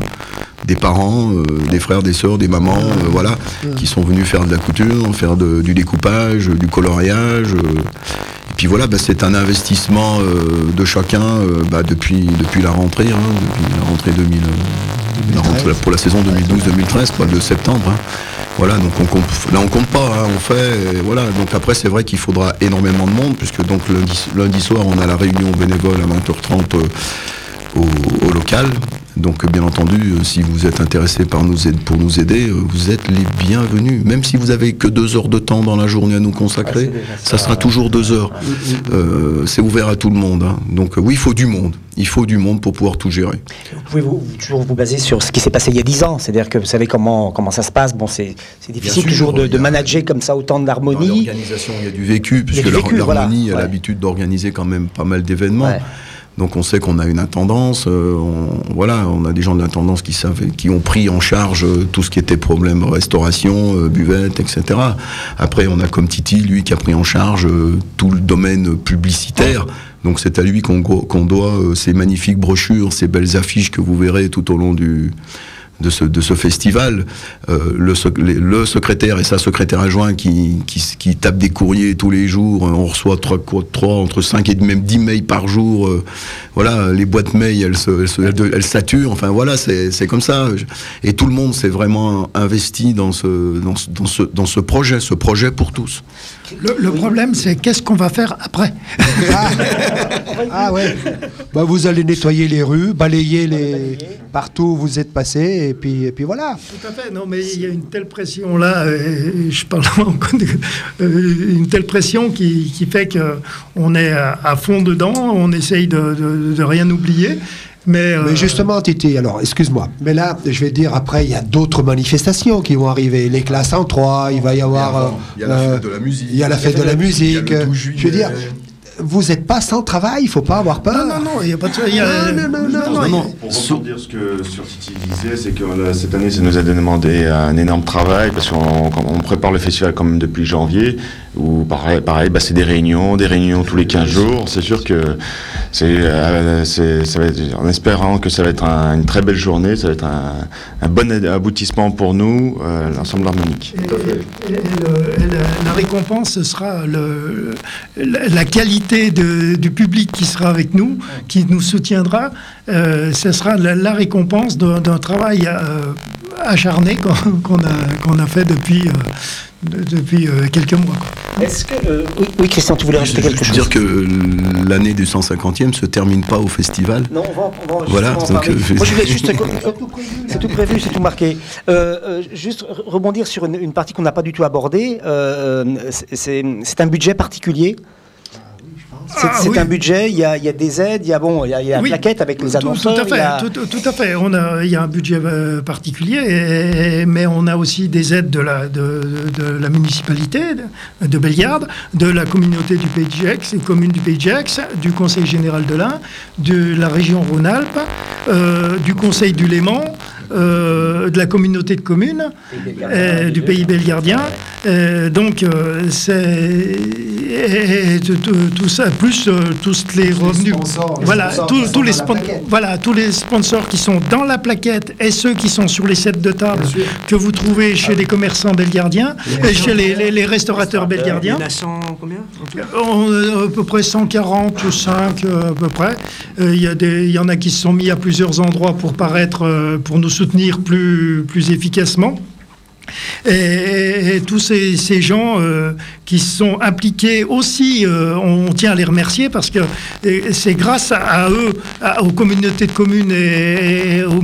des parents, euh, des frères, des sœurs, des mamans, euh, voilà, qui sont venus faire de la couture, faire du découpage, du coloriage. et puis voilà, bah, c'est un investissement de chacun bah, depuis, depuis la rentrée, hein, depuis la rentrée 2000, pour la saison 2012-2013, quoi, de septembre. hein. Voilà, donc on compte, là on compte pas, hein, on fait, voilà. Donc après c'est vrai qu'il faudra énormément de monde, puisque donc lundi, lundi soir on a la réunion bénévole à 20h30 euh, au, au local. Donc bien entendu, euh, si vous êtes intéressé par nous pour nous aider, euh, vous êtes les bienvenus. Même si vous avez que deux heures de temps dans la journée à nous consacrer, ça sera toujours deux heures. Euh, c'est ouvert à tout le monde. hein. Donc oui, il faut du monde. Il faut du monde pour pouvoir tout gérer. Vous pouvez vous, toujours vous baser sur ce qui s'est passé il y a 10 ans. C'est-à-dire que vous savez comment, comment ça se passe. Bon, c'est difficile sûr, toujours de, a- manager comme ça autant l'harmonie. l'organisation, il y a du vécu, puisque voilà. l'harmonie a Ouais. l'habitude d'organiser quand même pas mal d'événements. Ouais. Donc on sait qu'on a une intendance, euh, on, voilà, on a des gens de l'intendance qui savent, qui ont pris en charge euh, tout ce qui était problème restauration, euh, buvette, etc. Après on a comme Titi, lui, qui a pris en charge euh, tout le domaine publicitaire. Donc c'est à lui qu'on doit ces magnifiques brochures, ces belles affiches que vous verrez tout au long du de ce, de ce festival, euh, le, le secrétaire et sa secrétaire adjoint qui, qui, qui tapent des courriers tous les jours, euh, on reçoit trois, quoi, trois, entre 5 et même 10 mails par jour, euh, voilà, les boîtes mails, elles, se, elles, se- saturent, enfin voilà, c'est comme ça. Et tout le monde s'est vraiment investi dans ce, dans, ce, dans, ce, dans ce projet, ce projet pour tous. Le, le problème, c'est qu'est-ce qu'on va faire après Ah, Ah ouais. Bah, vous allez nettoyer les rues, balayer les partout où vous êtes passé et puis et puis voilà. Tout à fait, non, mais il y a une telle pression là, et je parle [laughs] euh, une telle pression qui, qui fait qu'on est à, à fond dedans, on essaye de, de- de rien oublier. Mais, euh, Mais justement, Titi, alors excuse-moi, mais là, je vais dire, après, il y a d'autres manifestations qui vont arriver. Les classes en 3, il va y avoir. euh, Il y a la euh, fête de la musique. Il y a la fête de la musique. Il y a le 12 Je veux dire, vous n'êtes pas sans travail, il faut pas avoir peur. non, non, non, il n'y a pas de. y a- Non, non, non, non, il- non. Pour rebondir ce que sur Titi disait, c'est que là, cette année, ça nous a demandé un énorme travail parce qu'on on prépare le festival quand même depuis janvier. Où pareil, pareil bah, c'est des réunions, des réunions tous les 15 jours. C'est sûr que c'est, ça en espérant que ça va être une très belle journée, ça va être un, bon aboutissement pour nous, l'ensemble harmonique. la récompense sera le, la, qualité du public qui sera avec nous, qui nous soutiendra. ce sera la, récompense d'un travail acharné qu'on a, fait depuis, euh, euh, quelques mois. Est-ce que, euh, oui, Christian, tu voulais rajouter quelque chose Je veux dire que l'année du 150e ne se termine pas au festival. Non, on va, on va voilà, donc, Moi, je voulais juste. [laughs] c'est tout prévu, c'est tout marqué. juste rebondir sur une, une partie qu'on n'a pas du tout abordée. c'est un budget particulier c'est ah un budget, il y, a, des aides, il y a, bon, il y a, la plaquette avec les annonceurs. Tout, à fait, tout, à fait. On a, il y a un budget euh, particulier, mais on a aussi des aides de la, de, la municipalité de, Bellegarde, de la communauté du Pays de Gex, commune du Pays de Gex, du Conseil général de l'Ain, de la région Rhône-Alpes, euh, du Conseil du Léman. Euh, de la communauté de communes euh, du pays belgardien. Euh, donc, c'est tout, ça, plus tous les revenus. voilà, tous, les voilà, tous les sponsors qui sont dans la plaquette et ceux qui sont sur les sets de table que vous trouvez chez les commerçants belgardiens, et chez les, restaurateurs belgardiens. Il y en a 100 combien À peu près 145 à peu près. Il y, a des, il y en a qui se sont mis à plusieurs endroits pour paraître, pour nous soutenir plus, plus efficacement. Et, tous ces, gens euh, qui sont impliqués aussi, euh, on tient à les remercier parce que c'est grâce à, eux, aux communautés de communes et, aux,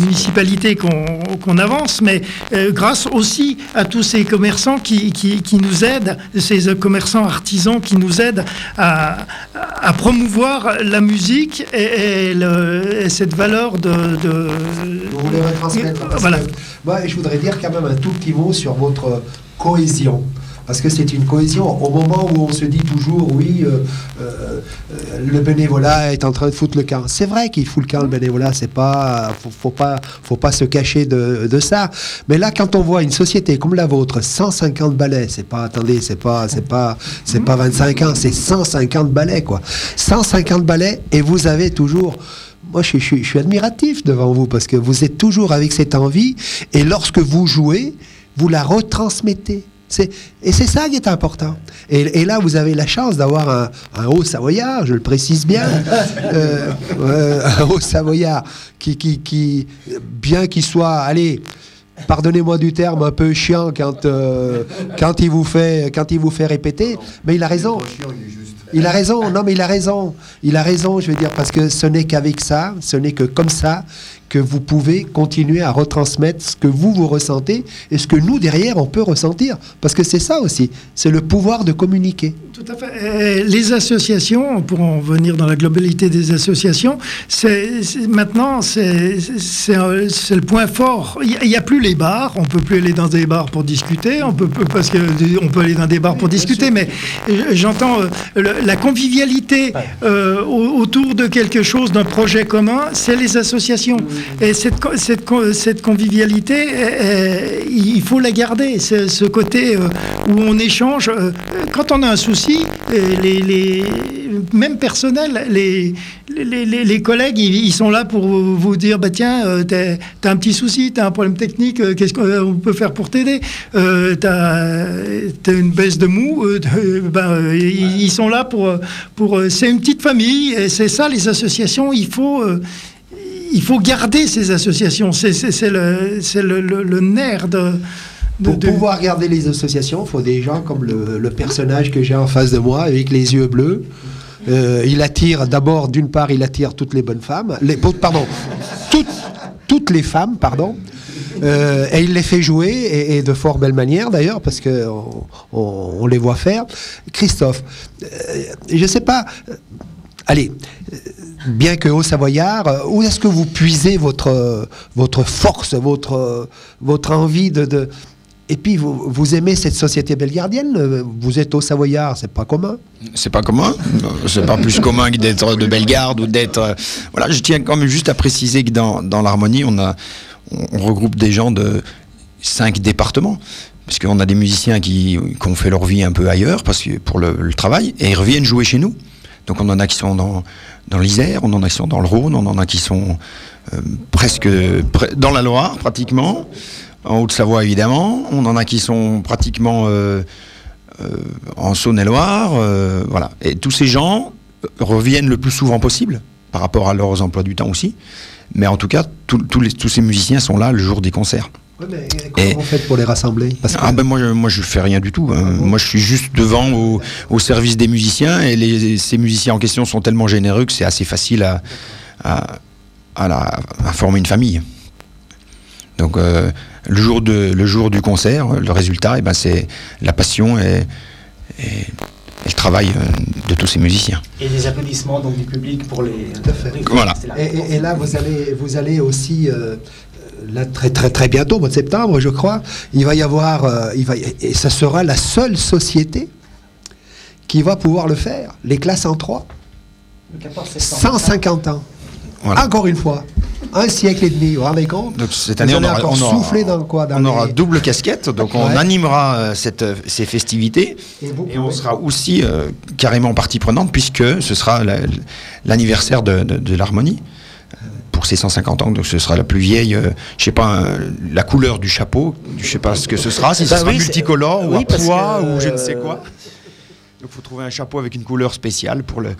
municipalités qu'on avance, mais euh, grâce aussi à tous ces commerçants qui, qui, nous aident, ces commerçants artisans qui nous aident à, à promouvoir la musique et, cette valeur de... de... Vous voulez retransmettre Voilà. Moi, je voudrais dire quand même un tout petit mot sur votre cohésion parce que c'est une cohésion. Au moment où on se dit toujours, oui, euh, euh, le bénévolat est en train de foutre le camp. C'est vrai qu'il fout le camp, le bénévolat. C'est pas, faut, pas, faut pas se cacher de, ça. Mais là, quand on voit une société comme la vôtre, 150 balais, c'est pas, attendez, c'est pas, c'est pas, c'est pas 25 ans, c'est 150 balais, quoi. 150 balais, et vous avez toujours moi, je, je, suis admiratif devant vous parce que vous êtes toujours avec cette envie et lorsque vous jouez, vous la retransmettez. Et c'est ça qui est important. Et, là, vous avez la chance d'avoir un, haut savoyard, je le précise bien, [laughs] euh, euh, un haut savoyard qui, qui, qui bien qu'il soit, allez, pardonnez-moi du terme, un peu chiant quand, euh, quand, il vous fait, quand il vous fait répéter, mais il a raison. Il a raison, non mais il a raison. Il a raison, je veux dire, parce que ce n'est qu'avec ça, ce n'est que comme ça que vous pouvez continuer à retransmettre ce que vous, vous ressentez et ce que nous, derrière, on peut ressentir. Parce que c'est ça aussi, c'est le pouvoir de communiquer. Tout à fait. les associations, pour en venir dans la globalité des associations, c'est maintenant, c'est le point fort. Il n'y a, plus les bars, on peut plus aller dans des bars pour discuter, on peut, parce que on peut aller dans des bars pour discuter, mais j'entends euh, la convivialité euh, autour de quelque chose, d'un projet commun, c'est les associations. Et cette, cette, cette convivialité, il faut la garder. Ce côté euh, où on échange. Quand on a un souci, les, les, même personnel, les, les, les, collègues, ils, sont là pour vous dire, bah tiens, euh, t'as un petit souci, t'as un problème technique, euh, qu'est-ce qu'on peut faire pour t'aider euh, T'as une baisse de mou, ben, ils, sont là pour... pour c'est une petite famille, et c'est ça les associations, il faut il faut garder ces associations. C'est le, le, le, le, nerf de, pour pouvoir garder les associations, il faut des gens comme le, personnage que j'ai en face de moi, avec les yeux bleus. Euh, il attire d'abord, d'une part, il attire toutes les bonnes femmes, les, pardon, toutes, toutes les femmes, pardon. Euh, et il les fait jouer, et, de fort belle manière d'ailleurs, parce qu'on on, les voit faire. Christophe, euh, je ne sais pas, allez, bien que haut savoyard, où est-ce que vous puisez votre, votre force, votre, votre envie de, et puis, vous, vous, aimez cette société belgardienne euh, Vous êtes au Savoyard, c'est pas commun C'est pas commun. C'est pas plus commun que d'être de Bellegarde ou d'être. Euh, voilà, je tiens quand même juste à préciser que dans, dans l'harmonie, on, on regroupe des gens de cinq départements. Parce qu'on a des musiciens qui, qui, ont fait leur vie un peu ailleurs parce que pour le, le travail et ils reviennent jouer chez nous. Donc on en a qui sont dans, l'Isère, on en a qui sont dans le Rhône, on en a qui sont euh, presque dans la Loire pratiquement, en Haute-Savoie évidemment, on en a qui sont pratiquement euh, en Saône-et-Loire, voilà. Et tous ces gens reviennent le plus souvent possible par rapport à leurs emplois du temps aussi. Mais en tout cas, tous ces musiciens sont là le jour des concerts. Mais comment vous faites pour les rassembler? Ah ben moi, je, moi je fais rien du tout. Hein. Ah moi je suis juste devant au, service des musiciens et les, ces musiciens en question sont tellement généreux que c'est assez facile à, à, former une famille. Donc euh, le, jour de, le jour du concert, le résultat, et eh ben, c'est la passion et, et le travail euh, de tous ces musiciens. Et les applaudissements donc, du public pour les. Voilà. Et, là, vous allez, vous allez aussi. Euh, là, très, très, très bientôt, au mois de septembre, je crois, il va y avoir. Euh, il va, et ça sera la seule société qui va pouvoir le faire. Les classes en 3. 150 ans. Encore une fois un siècle et demi, vous vous rendez compte Donc cette année, on aura, on aura, dans quoi On aura double casquette, donc on animera euh, cette, euh, ces festivités et, on sera aussi euh, carrément partie prenante puisque ce sera l'anniversaire de, de, l'harmonie pour ses 150 ans, donc ce sera la plus vieille, je sais pas, la couleur du chapeau, je sais pas ce que ce sera, si ce bah sera multicolore ou à poids ou je ne sais quoi. Donc il faut trouver un chapeau avec une couleur spéciale pour le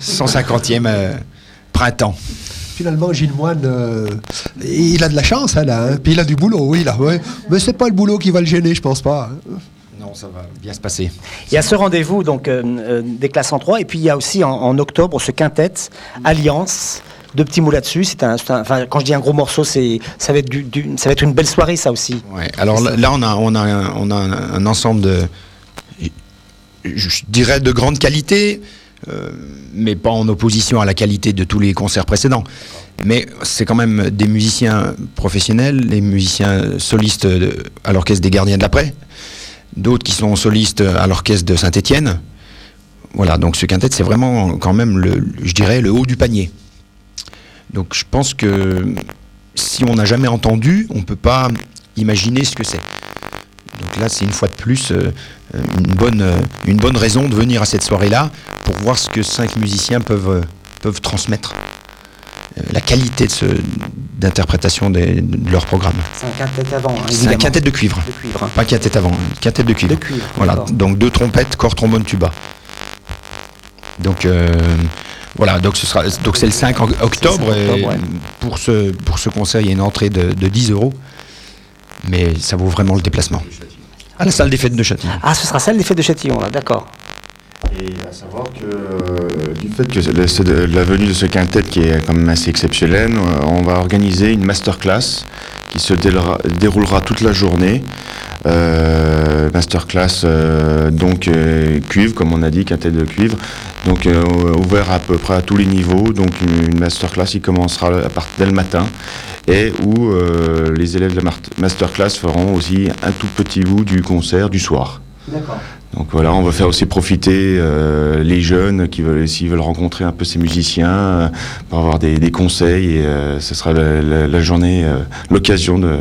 150e printemps finalement, Gilles Moine, euh, il a de la chance, hein, là. Hein. Puis il a du boulot, oui, là. Ouais. Mais c'est pas le boulot qui va le gêner, je pense pas. Hein. Non, ça va bien se passer. Il y a ce rendez-vous donc euh, euh, des classes en 3, et puis il y a aussi en, octobre ce quintet Alliance. Deux petits mots là-dessus. C'est un, enfin, quand je dis un gros morceau, c'est ça va être du, ça va être une belle soirée, ça aussi. Ouais. Alors là, on a on a un, on a un ensemble de, je dirais de grande qualité. Euh, mais pas en opposition à la qualité de tous les concerts précédents. Mais c'est quand même des musiciens professionnels, des musiciens solistes à l'orchestre des Gardiens de l'après, d'autres qui sont solistes à l'orchestre de Saint-Étienne. Voilà, donc ce quintet, c'est vraiment quand même, le, je dirais, le haut du panier. Donc je pense que si on n'a jamais entendu, on ne peut pas imaginer ce que c'est. Donc là, c'est une fois de plus euh, une, bonne, euh, une bonne raison de venir à cette soirée-là pour voir ce que cinq musiciens peuvent, euh, peuvent transmettre. La qualité d'interprétation de, de, leur programme. C'est un quintet avant. Hein, c'est un quintet de cuivre. De cuivre hein. Pas quintet avant, un quintet de cuivre. De cuivre voilà, donc deux trompettes, corps, trombone, tuba. Donc voilà, donc ce sera donc c'est le 5 octobre. et pour, ce, pour ce concert, il y a une entrée de, de 10 euros. Mais ça vaut vraiment le déplacement. À la salle des fêtes de Châtillon. Ah, ce sera salle des fêtes de Châtillon, là, d'accord. Et à savoir que euh, du fait que la venue de ce quintet qui est quand même assez exceptionnelle, euh, on va organiser une masterclass qui se déroulera toute la journée. Euh, masterclass donc cuivre comme on a dit quintet de cuivre donc ouvert à peu près à tous les niveaux donc une, masterclass qui commencera à partir dès le matin et où euh, les élèves de la masterclass feront aussi un tout petit bout du concert du soir. D'accord. Donc voilà, on va faire aussi profiter euh, les jeunes qui veulent, s'ils veulent rencontrer un peu ces musiciens, euh, pour avoir des, conseils. Et ce sera la, journée, l'occasion de,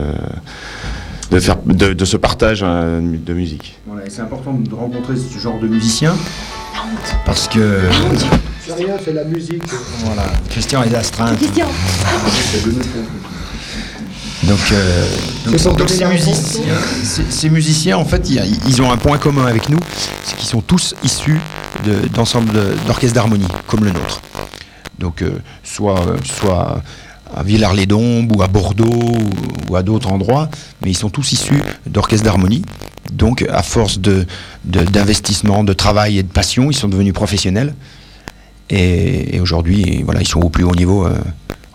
de faire de, ce partage de musique. Voilà, c'est important de rencontrer ce genre de musiciens parce que. C'est rien, c'est la musique. Voilà, Christian est astreint. Christian. [laughs] Donc, euh, ces, musiciens, en fait, ils, ont un point commun avec nous, c'est qu'ils sont tous issus d'ensemble d'orchestres d'harmonie, comme le nôtre. Donc, euh, soit, soit à Villars-les-Dombes ou à Bordeaux ou, à d'autres endroits, mais ils sont tous issus d'orchestres d'harmonie. Donc, à force d'investissement, de, de travail et de passion, ils sont devenus professionnels. Et, aujourd'hui, voilà, ils sont au plus haut niveau euh,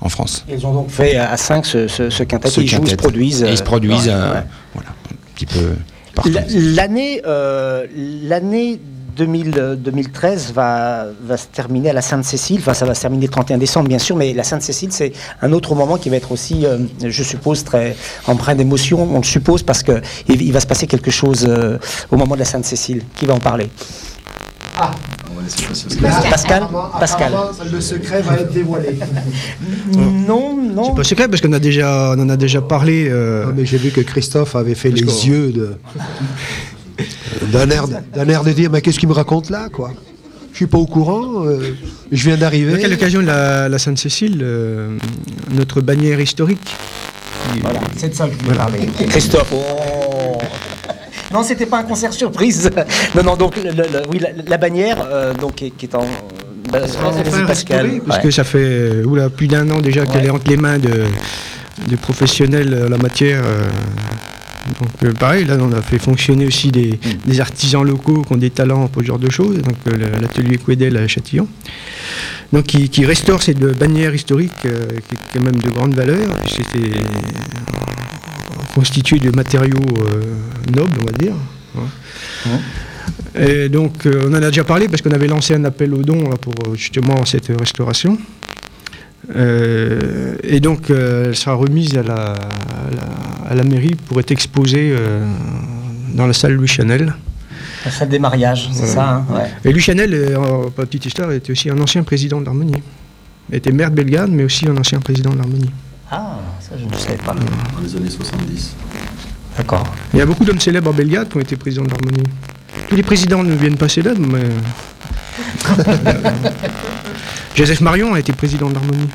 en France. Ils ont donc fait à 5 ce, ce, quintet, ils se produisent. ils se produisent, euh, voilà, un petit peu L'année euh, l'année 2013 va, va se terminer à la Sainte-Cécile. Enfin, ça va se terminer le 31 décembre, bien sûr, mais la Sainte-Cécile, c'est un autre moment qui va être aussi, je suppose, très empreint d'émotion. On le suppose parce qu'il il va se passer quelque chose au moment de la Sainte-Cécile. Qui va en parler? Ah, Pascal? Pascal. Le secret va être dévoilé. [laughs] non, non. C'est pas secret parce qu'on a déjà, on en a déjà parlé. Euh, mais j'ai vu que Christophe avait fait les yeux de. [laughs] d'un air, d'un air de dire mais qu'est-ce qu'il me raconte là quoi? Suis pas au courant. euh, je viens d'arriver. À l'occasion de la, la Sainte-Cécile, euh, notre bannière historique. Voilà, c'est de ça que je voulais parler. [laughs] Christophe. Oh. Non, c'était pas un concert surprise. [laughs] Non, non, donc le- le- oui, la, la bannière, euh, donc qui est, qui est en. bah, C'est Pascal. restauré, Parce Ouais. que ça fait oula, plus d'un an déjà qu'elle est entre les mains de, de professionnels en la matière. Donc euh, pareil, là on a fait fonctionner aussi des, Mm. des artisans locaux qui ont des talents pour ce genre de choses. Donc euh, l'atelier Quedel à Châtillon. Donc qui, qui restaure cette bannière historique euh, qui est quand même de grande valeur, puisque c'était euh, constitué de matériaux nobles, on va dire. Et donc, euh, on en a déjà parlé parce qu'on avait lancé un appel aux dons là, pour justement cette restauration. Euh, et donc, euh, elle sera remise à la, à la- à la mairie pour être exposée euh, dans la salle Louis Chanel. La salle des mariages, c'est Voilà. ça, hein, ouais. Et Louis Chanel, euh, en- petite histoire, était aussi un ancien président de l'Harmonie. Il était maire de Bellegarde, mais aussi un ancien président de l'Harmonie. Ah, ça je ne savais pas. Dans les années 70. D'accord. Il y a beaucoup d'hommes célèbres en Bellegarde qui ont été présidents de l'Harmonie. Tous les présidents ne viennent pas célèbres, mais. [laughs] Joseph Marion a été président de l'Harmonie.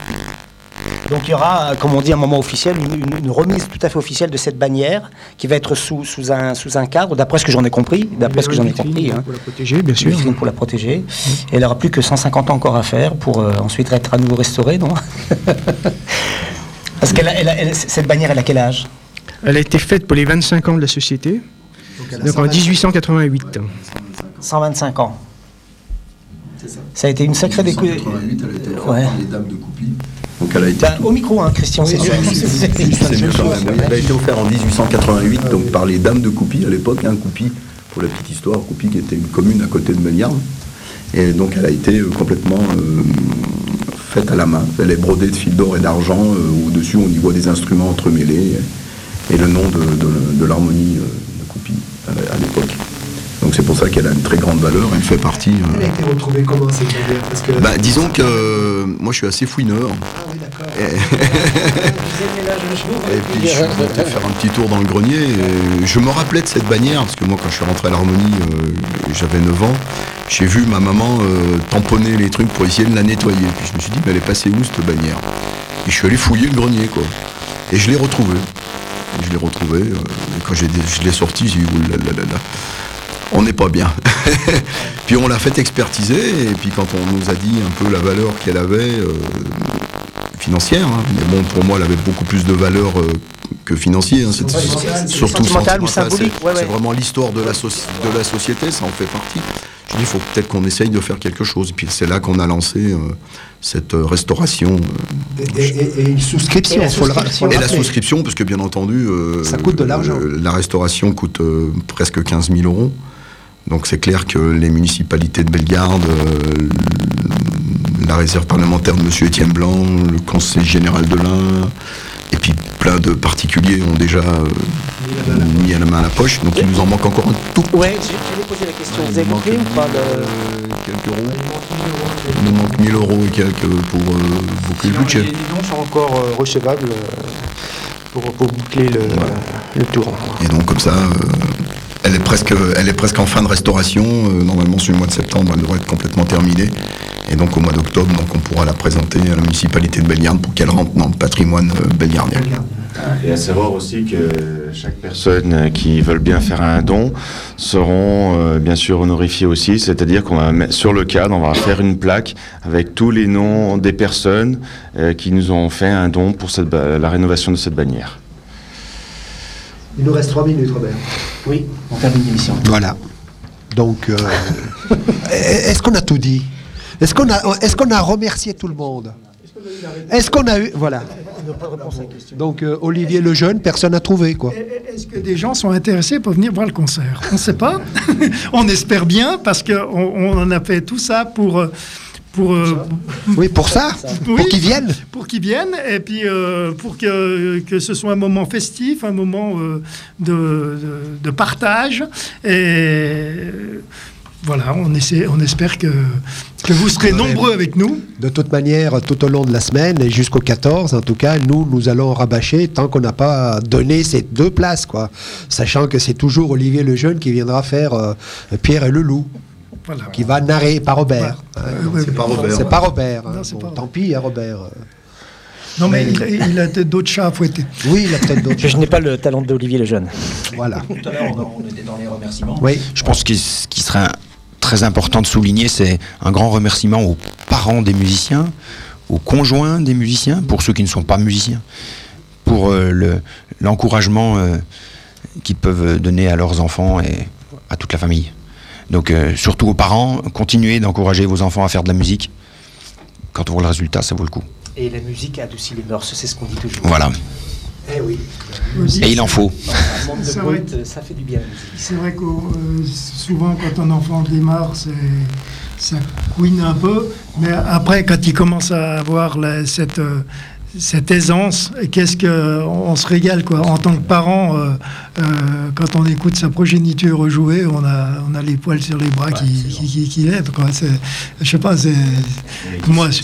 Donc il y aura, comme on dit, un moment officiel, une, remise tout à fait officielle de cette bannière qui va être sous, sous, un, sous un cadre, d'après ce que j'en ai compris. D'après ce que j'en ai compris. hein. Pour la protéger, bien sûr. Vitrine pour la protéger. Et elle n'aura plus que 150 ans encore à faire pour euh, ensuite être à nouveau restaurée, non? [laughs] Parce qu'elle a- elle a- elle- cette bannière, elle a quel âge? Elle a été faite pour les 25 ans de la société, donc en 1888. 125 ans. Ça a été une sacrée découverte. 88, elle a été faite Ouais. par les dames de Coupy. Donc elle a été Bah, au micro, hein, Christian, c'est sûr. C'est mieux quand même. Elle a été offerte en 1888 donc par les dames de Coupy à l'époque. Hein, Coupy, pour la petite histoire, Coupy qui était une commune à côté de Belliarde. Et donc elle a été euh, complètement euh, faite à la main. Elle est brodée de fil d'or et d'argent. euh, Au-dessus, on y voit des instruments entremêlés et, et le nom de, de- de l'harmonie de la- à l'époque. Donc c'est pour ça qu'elle a une très grande valeur. Elle fait partie. euh, Elle a été retrouvée comment cette bannière Parce que bah, disons que euh, moi je suis assez fouineur. Et puis je suis monté faire un petit tour dans le grenier. et je me rappelais de cette bannière, parce que moi quand je suis rentré à l'harmonie, euh, j'avais 9 ans. J'ai vu ma maman euh, tamponner les trucs pour essayer de la nettoyer. Puis je me suis dit, mais elle est passée où cette bannière? Et je suis allé fouiller le grenier, quoi. Et je l'ai retrouvée. Je l'ai retrouvée. et quand j'ai, je l'ai sortie, j'ai dit, là. On n'est pas bien. [laughs] puis on l'a fait expertiser, et puis quand on nous a dit un peu la valeur qu'elle avait, euh, financière, hein, mais bon, pour moi, elle avait beaucoup plus de valeur euh, que financier. hein, c'est- surtout sentimentale ou symbolique, c'est- ouais, ouais. C'est vraiment l'histoire de, la soci- de la société, ça en fait partie. Je dis, il faut peut-être qu'on essaye de faire quelque chose. Et puis c'est là qu'on a lancé euh, cette restauration. euh, et, et- et une souscription, Et la souscription. et la parce que bien entendu, euh, Ça coûte de l'argent. euh, la restauration coûte euh, presque 15 000 euros. Donc c'est clair que les municipalités de Bellegarde, euh, la réserve parlementaire de M. Étienne Blanc, le conseil général de l'Ain, et puis plein de particuliers ont déjà euh, mis à la main à la poche. Donc il nous en manque encore un tout Ouais, j'ai- j'allais poser la question. Vous avez compris ou pas le- euh, quelques euros. Il nous manque 1000 euros et quelques pour euh, boucler le budget. Les dons sont encore euh, recevables pour, pour boucler le, le tour. Et donc comme ça, elle, est presque, elle est presque en fin de restauration. Euh, normalement sur le mois de septembre, elle devrait être complètement terminée. Et donc au mois d'octobre, donc on pourra la présenter à la municipalité de Belliarde pour qu'elle rentre dans le patrimoine euh, belliardien. Et à savoir aussi que chaque personne qui veut bien faire un don seront euh, bien sûr honorifiées aussi, c'est-à-dire qu'on va mettre sur le cadre, on va faire une plaque avec tous les noms des personnes qui nous ont fait un don pour la rénovation de cette bannière. Il nous reste trois minutes, Robert. Oui, on termine l'émission. Voilà. Donc, euh, [laughs] est-ce qu'on a tout dit? Est-ce qu'on a, est qu'on a remercié tout le monde? Est-ce qu'on a eu. Voilà. Donc, euh, Olivier Lejeune, personne n'a trouvé, quoi. Est-ce que des gens sont intéressés pour venir voir le concert? On ne sait pas. [laughs] on espère bien parce qu'on on en a fait tout ça pour. Pour, euh, Oui, pour ça Pour qu'ils viennent pour qu'ils viennent et puis euh, pour que, que ce soit un moment festif, un moment euh, de, partage. Et voilà, on, essaie, on espère que, que vous serez nombreux avec nous. De toute manière, tout au long de la semaine et jusqu'au 14, en tout cas, nous, nous allons rabâcher tant qu'on n'a pas donné ces deux places, quoi. Sachant que c'est toujours Olivier Lejeune qui viendra faire Pierre et le Loup. Voilà. qui va narrer par Robert. Hein, oui, C'est pas Robert. C'est pas Robert. hein. Non, c'est Bon, pas tant pis, hein, Robert. Non, mais il, il a d'autres chats à fouetter. Oui, il a peut-être d'autres. [laughs] Je n'ai pas le talent d'Olivier Lejeune. Voilà. Tout à l'heure, on était dans les remerciements. Oui. Je pense que ce qui serait très important de souligner, c'est un grand remerciement aux parents des musiciens, aux conjoints des musiciens, pour ceux qui ne sont pas musiciens, pour euh, le- l'encouragement euh, qu'ils peuvent donner à leurs enfants et à toute la famille. Donc euh, surtout aux parents, continuez d'encourager vos enfants à faire de la musique. Quand on voit le résultat, ça vaut le coup. Et la musique adoucit les mœurs, c'est ce qu'on dit toujours. Voilà. Eh oui. Et il en faut. Dans un monde de C'est brut, vrai. ça fait du bien. C'est vrai que euh, souvent, quand un enfant démarre, c'est- ça couine un peu. Mais après, quand il commence à avoir la- cette, euh, cette aisance, qu'est-ce que on, on se régale quoi. En tant que parent, euh, euh, quand on écoute sa progéniture jouer, on a, on a les poils sur les bras qui, qui, qui- qui lèvent. Quoi. C'est- Je sais pas, c'est moi. je-. [laughs]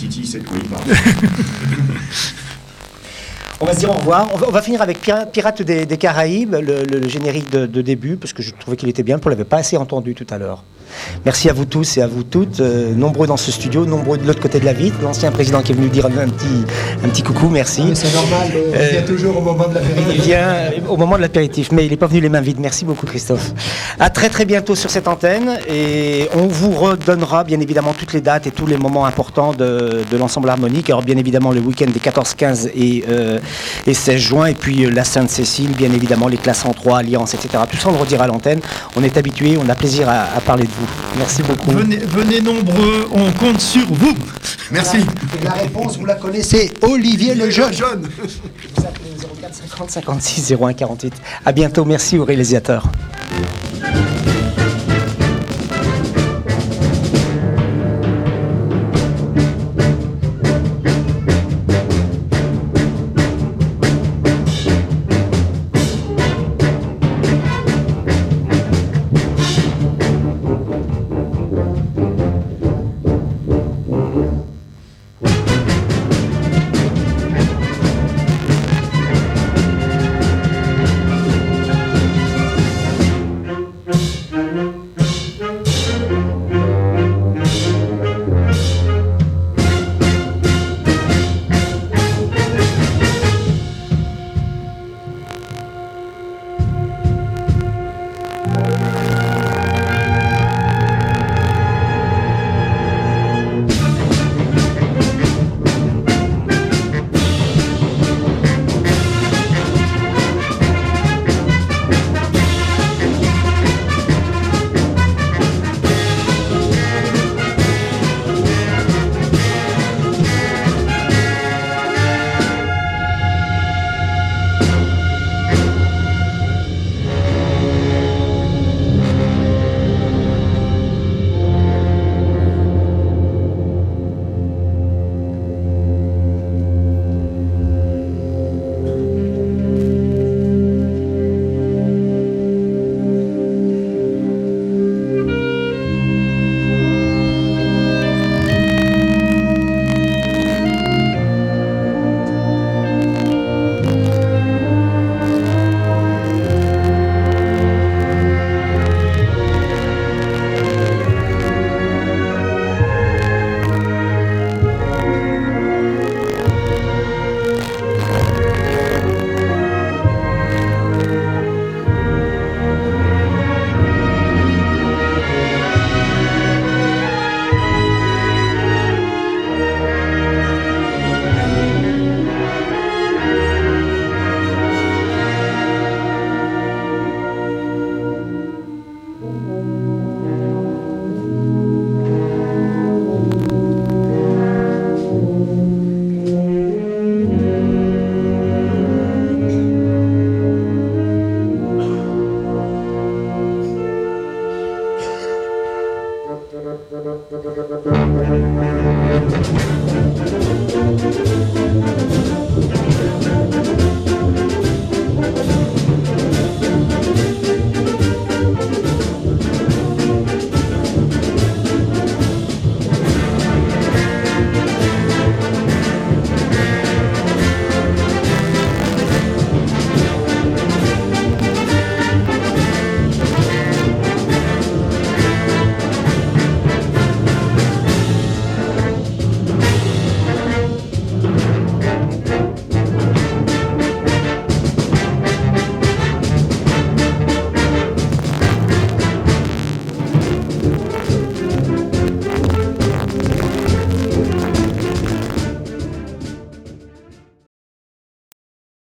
On va se dire au revoir. On va, on va finir avec Pira- Pirates des, des Caraïbes, le, le- le générique de, de début, parce que je trouvais qu'il était bien, on ne l'avait pas assez entendu tout à l'heure. Merci à vous tous et à vous toutes, euh, nombreux dans ce studio, nombreux de l'autre côté de la vitre. L'ancien président qui est venu dire un, petit, un petit coucou, merci. Mais C'est normal, euh, il vient toujours au moment de la Il vient au moment de l'apéritif, mais il n'est pas venu les mains vides. Merci beaucoup, Christophe. À très très bientôt sur cette antenne et on vous redonnera bien évidemment toutes les dates et tous les moments importants de, de l'ensemble harmonique. Alors bien évidemment le week-end des 14, 15 et, euh, et 16 juin et puis euh, la Sainte-Cécile, bien évidemment les classes en 3, Alliance, etc. Tout ça on le redira à l'antenne. On est habitué, on a plaisir à, à parler de vous. Merci beaucoup. Venez, venez nombreux, on compte sur vous. Merci. Et la réponse, vous la connaissez, Olivier Lejeune. Jeune. Vous appelez au 04 50 56 01 48. À bientôt. Merci aux réalisateurs.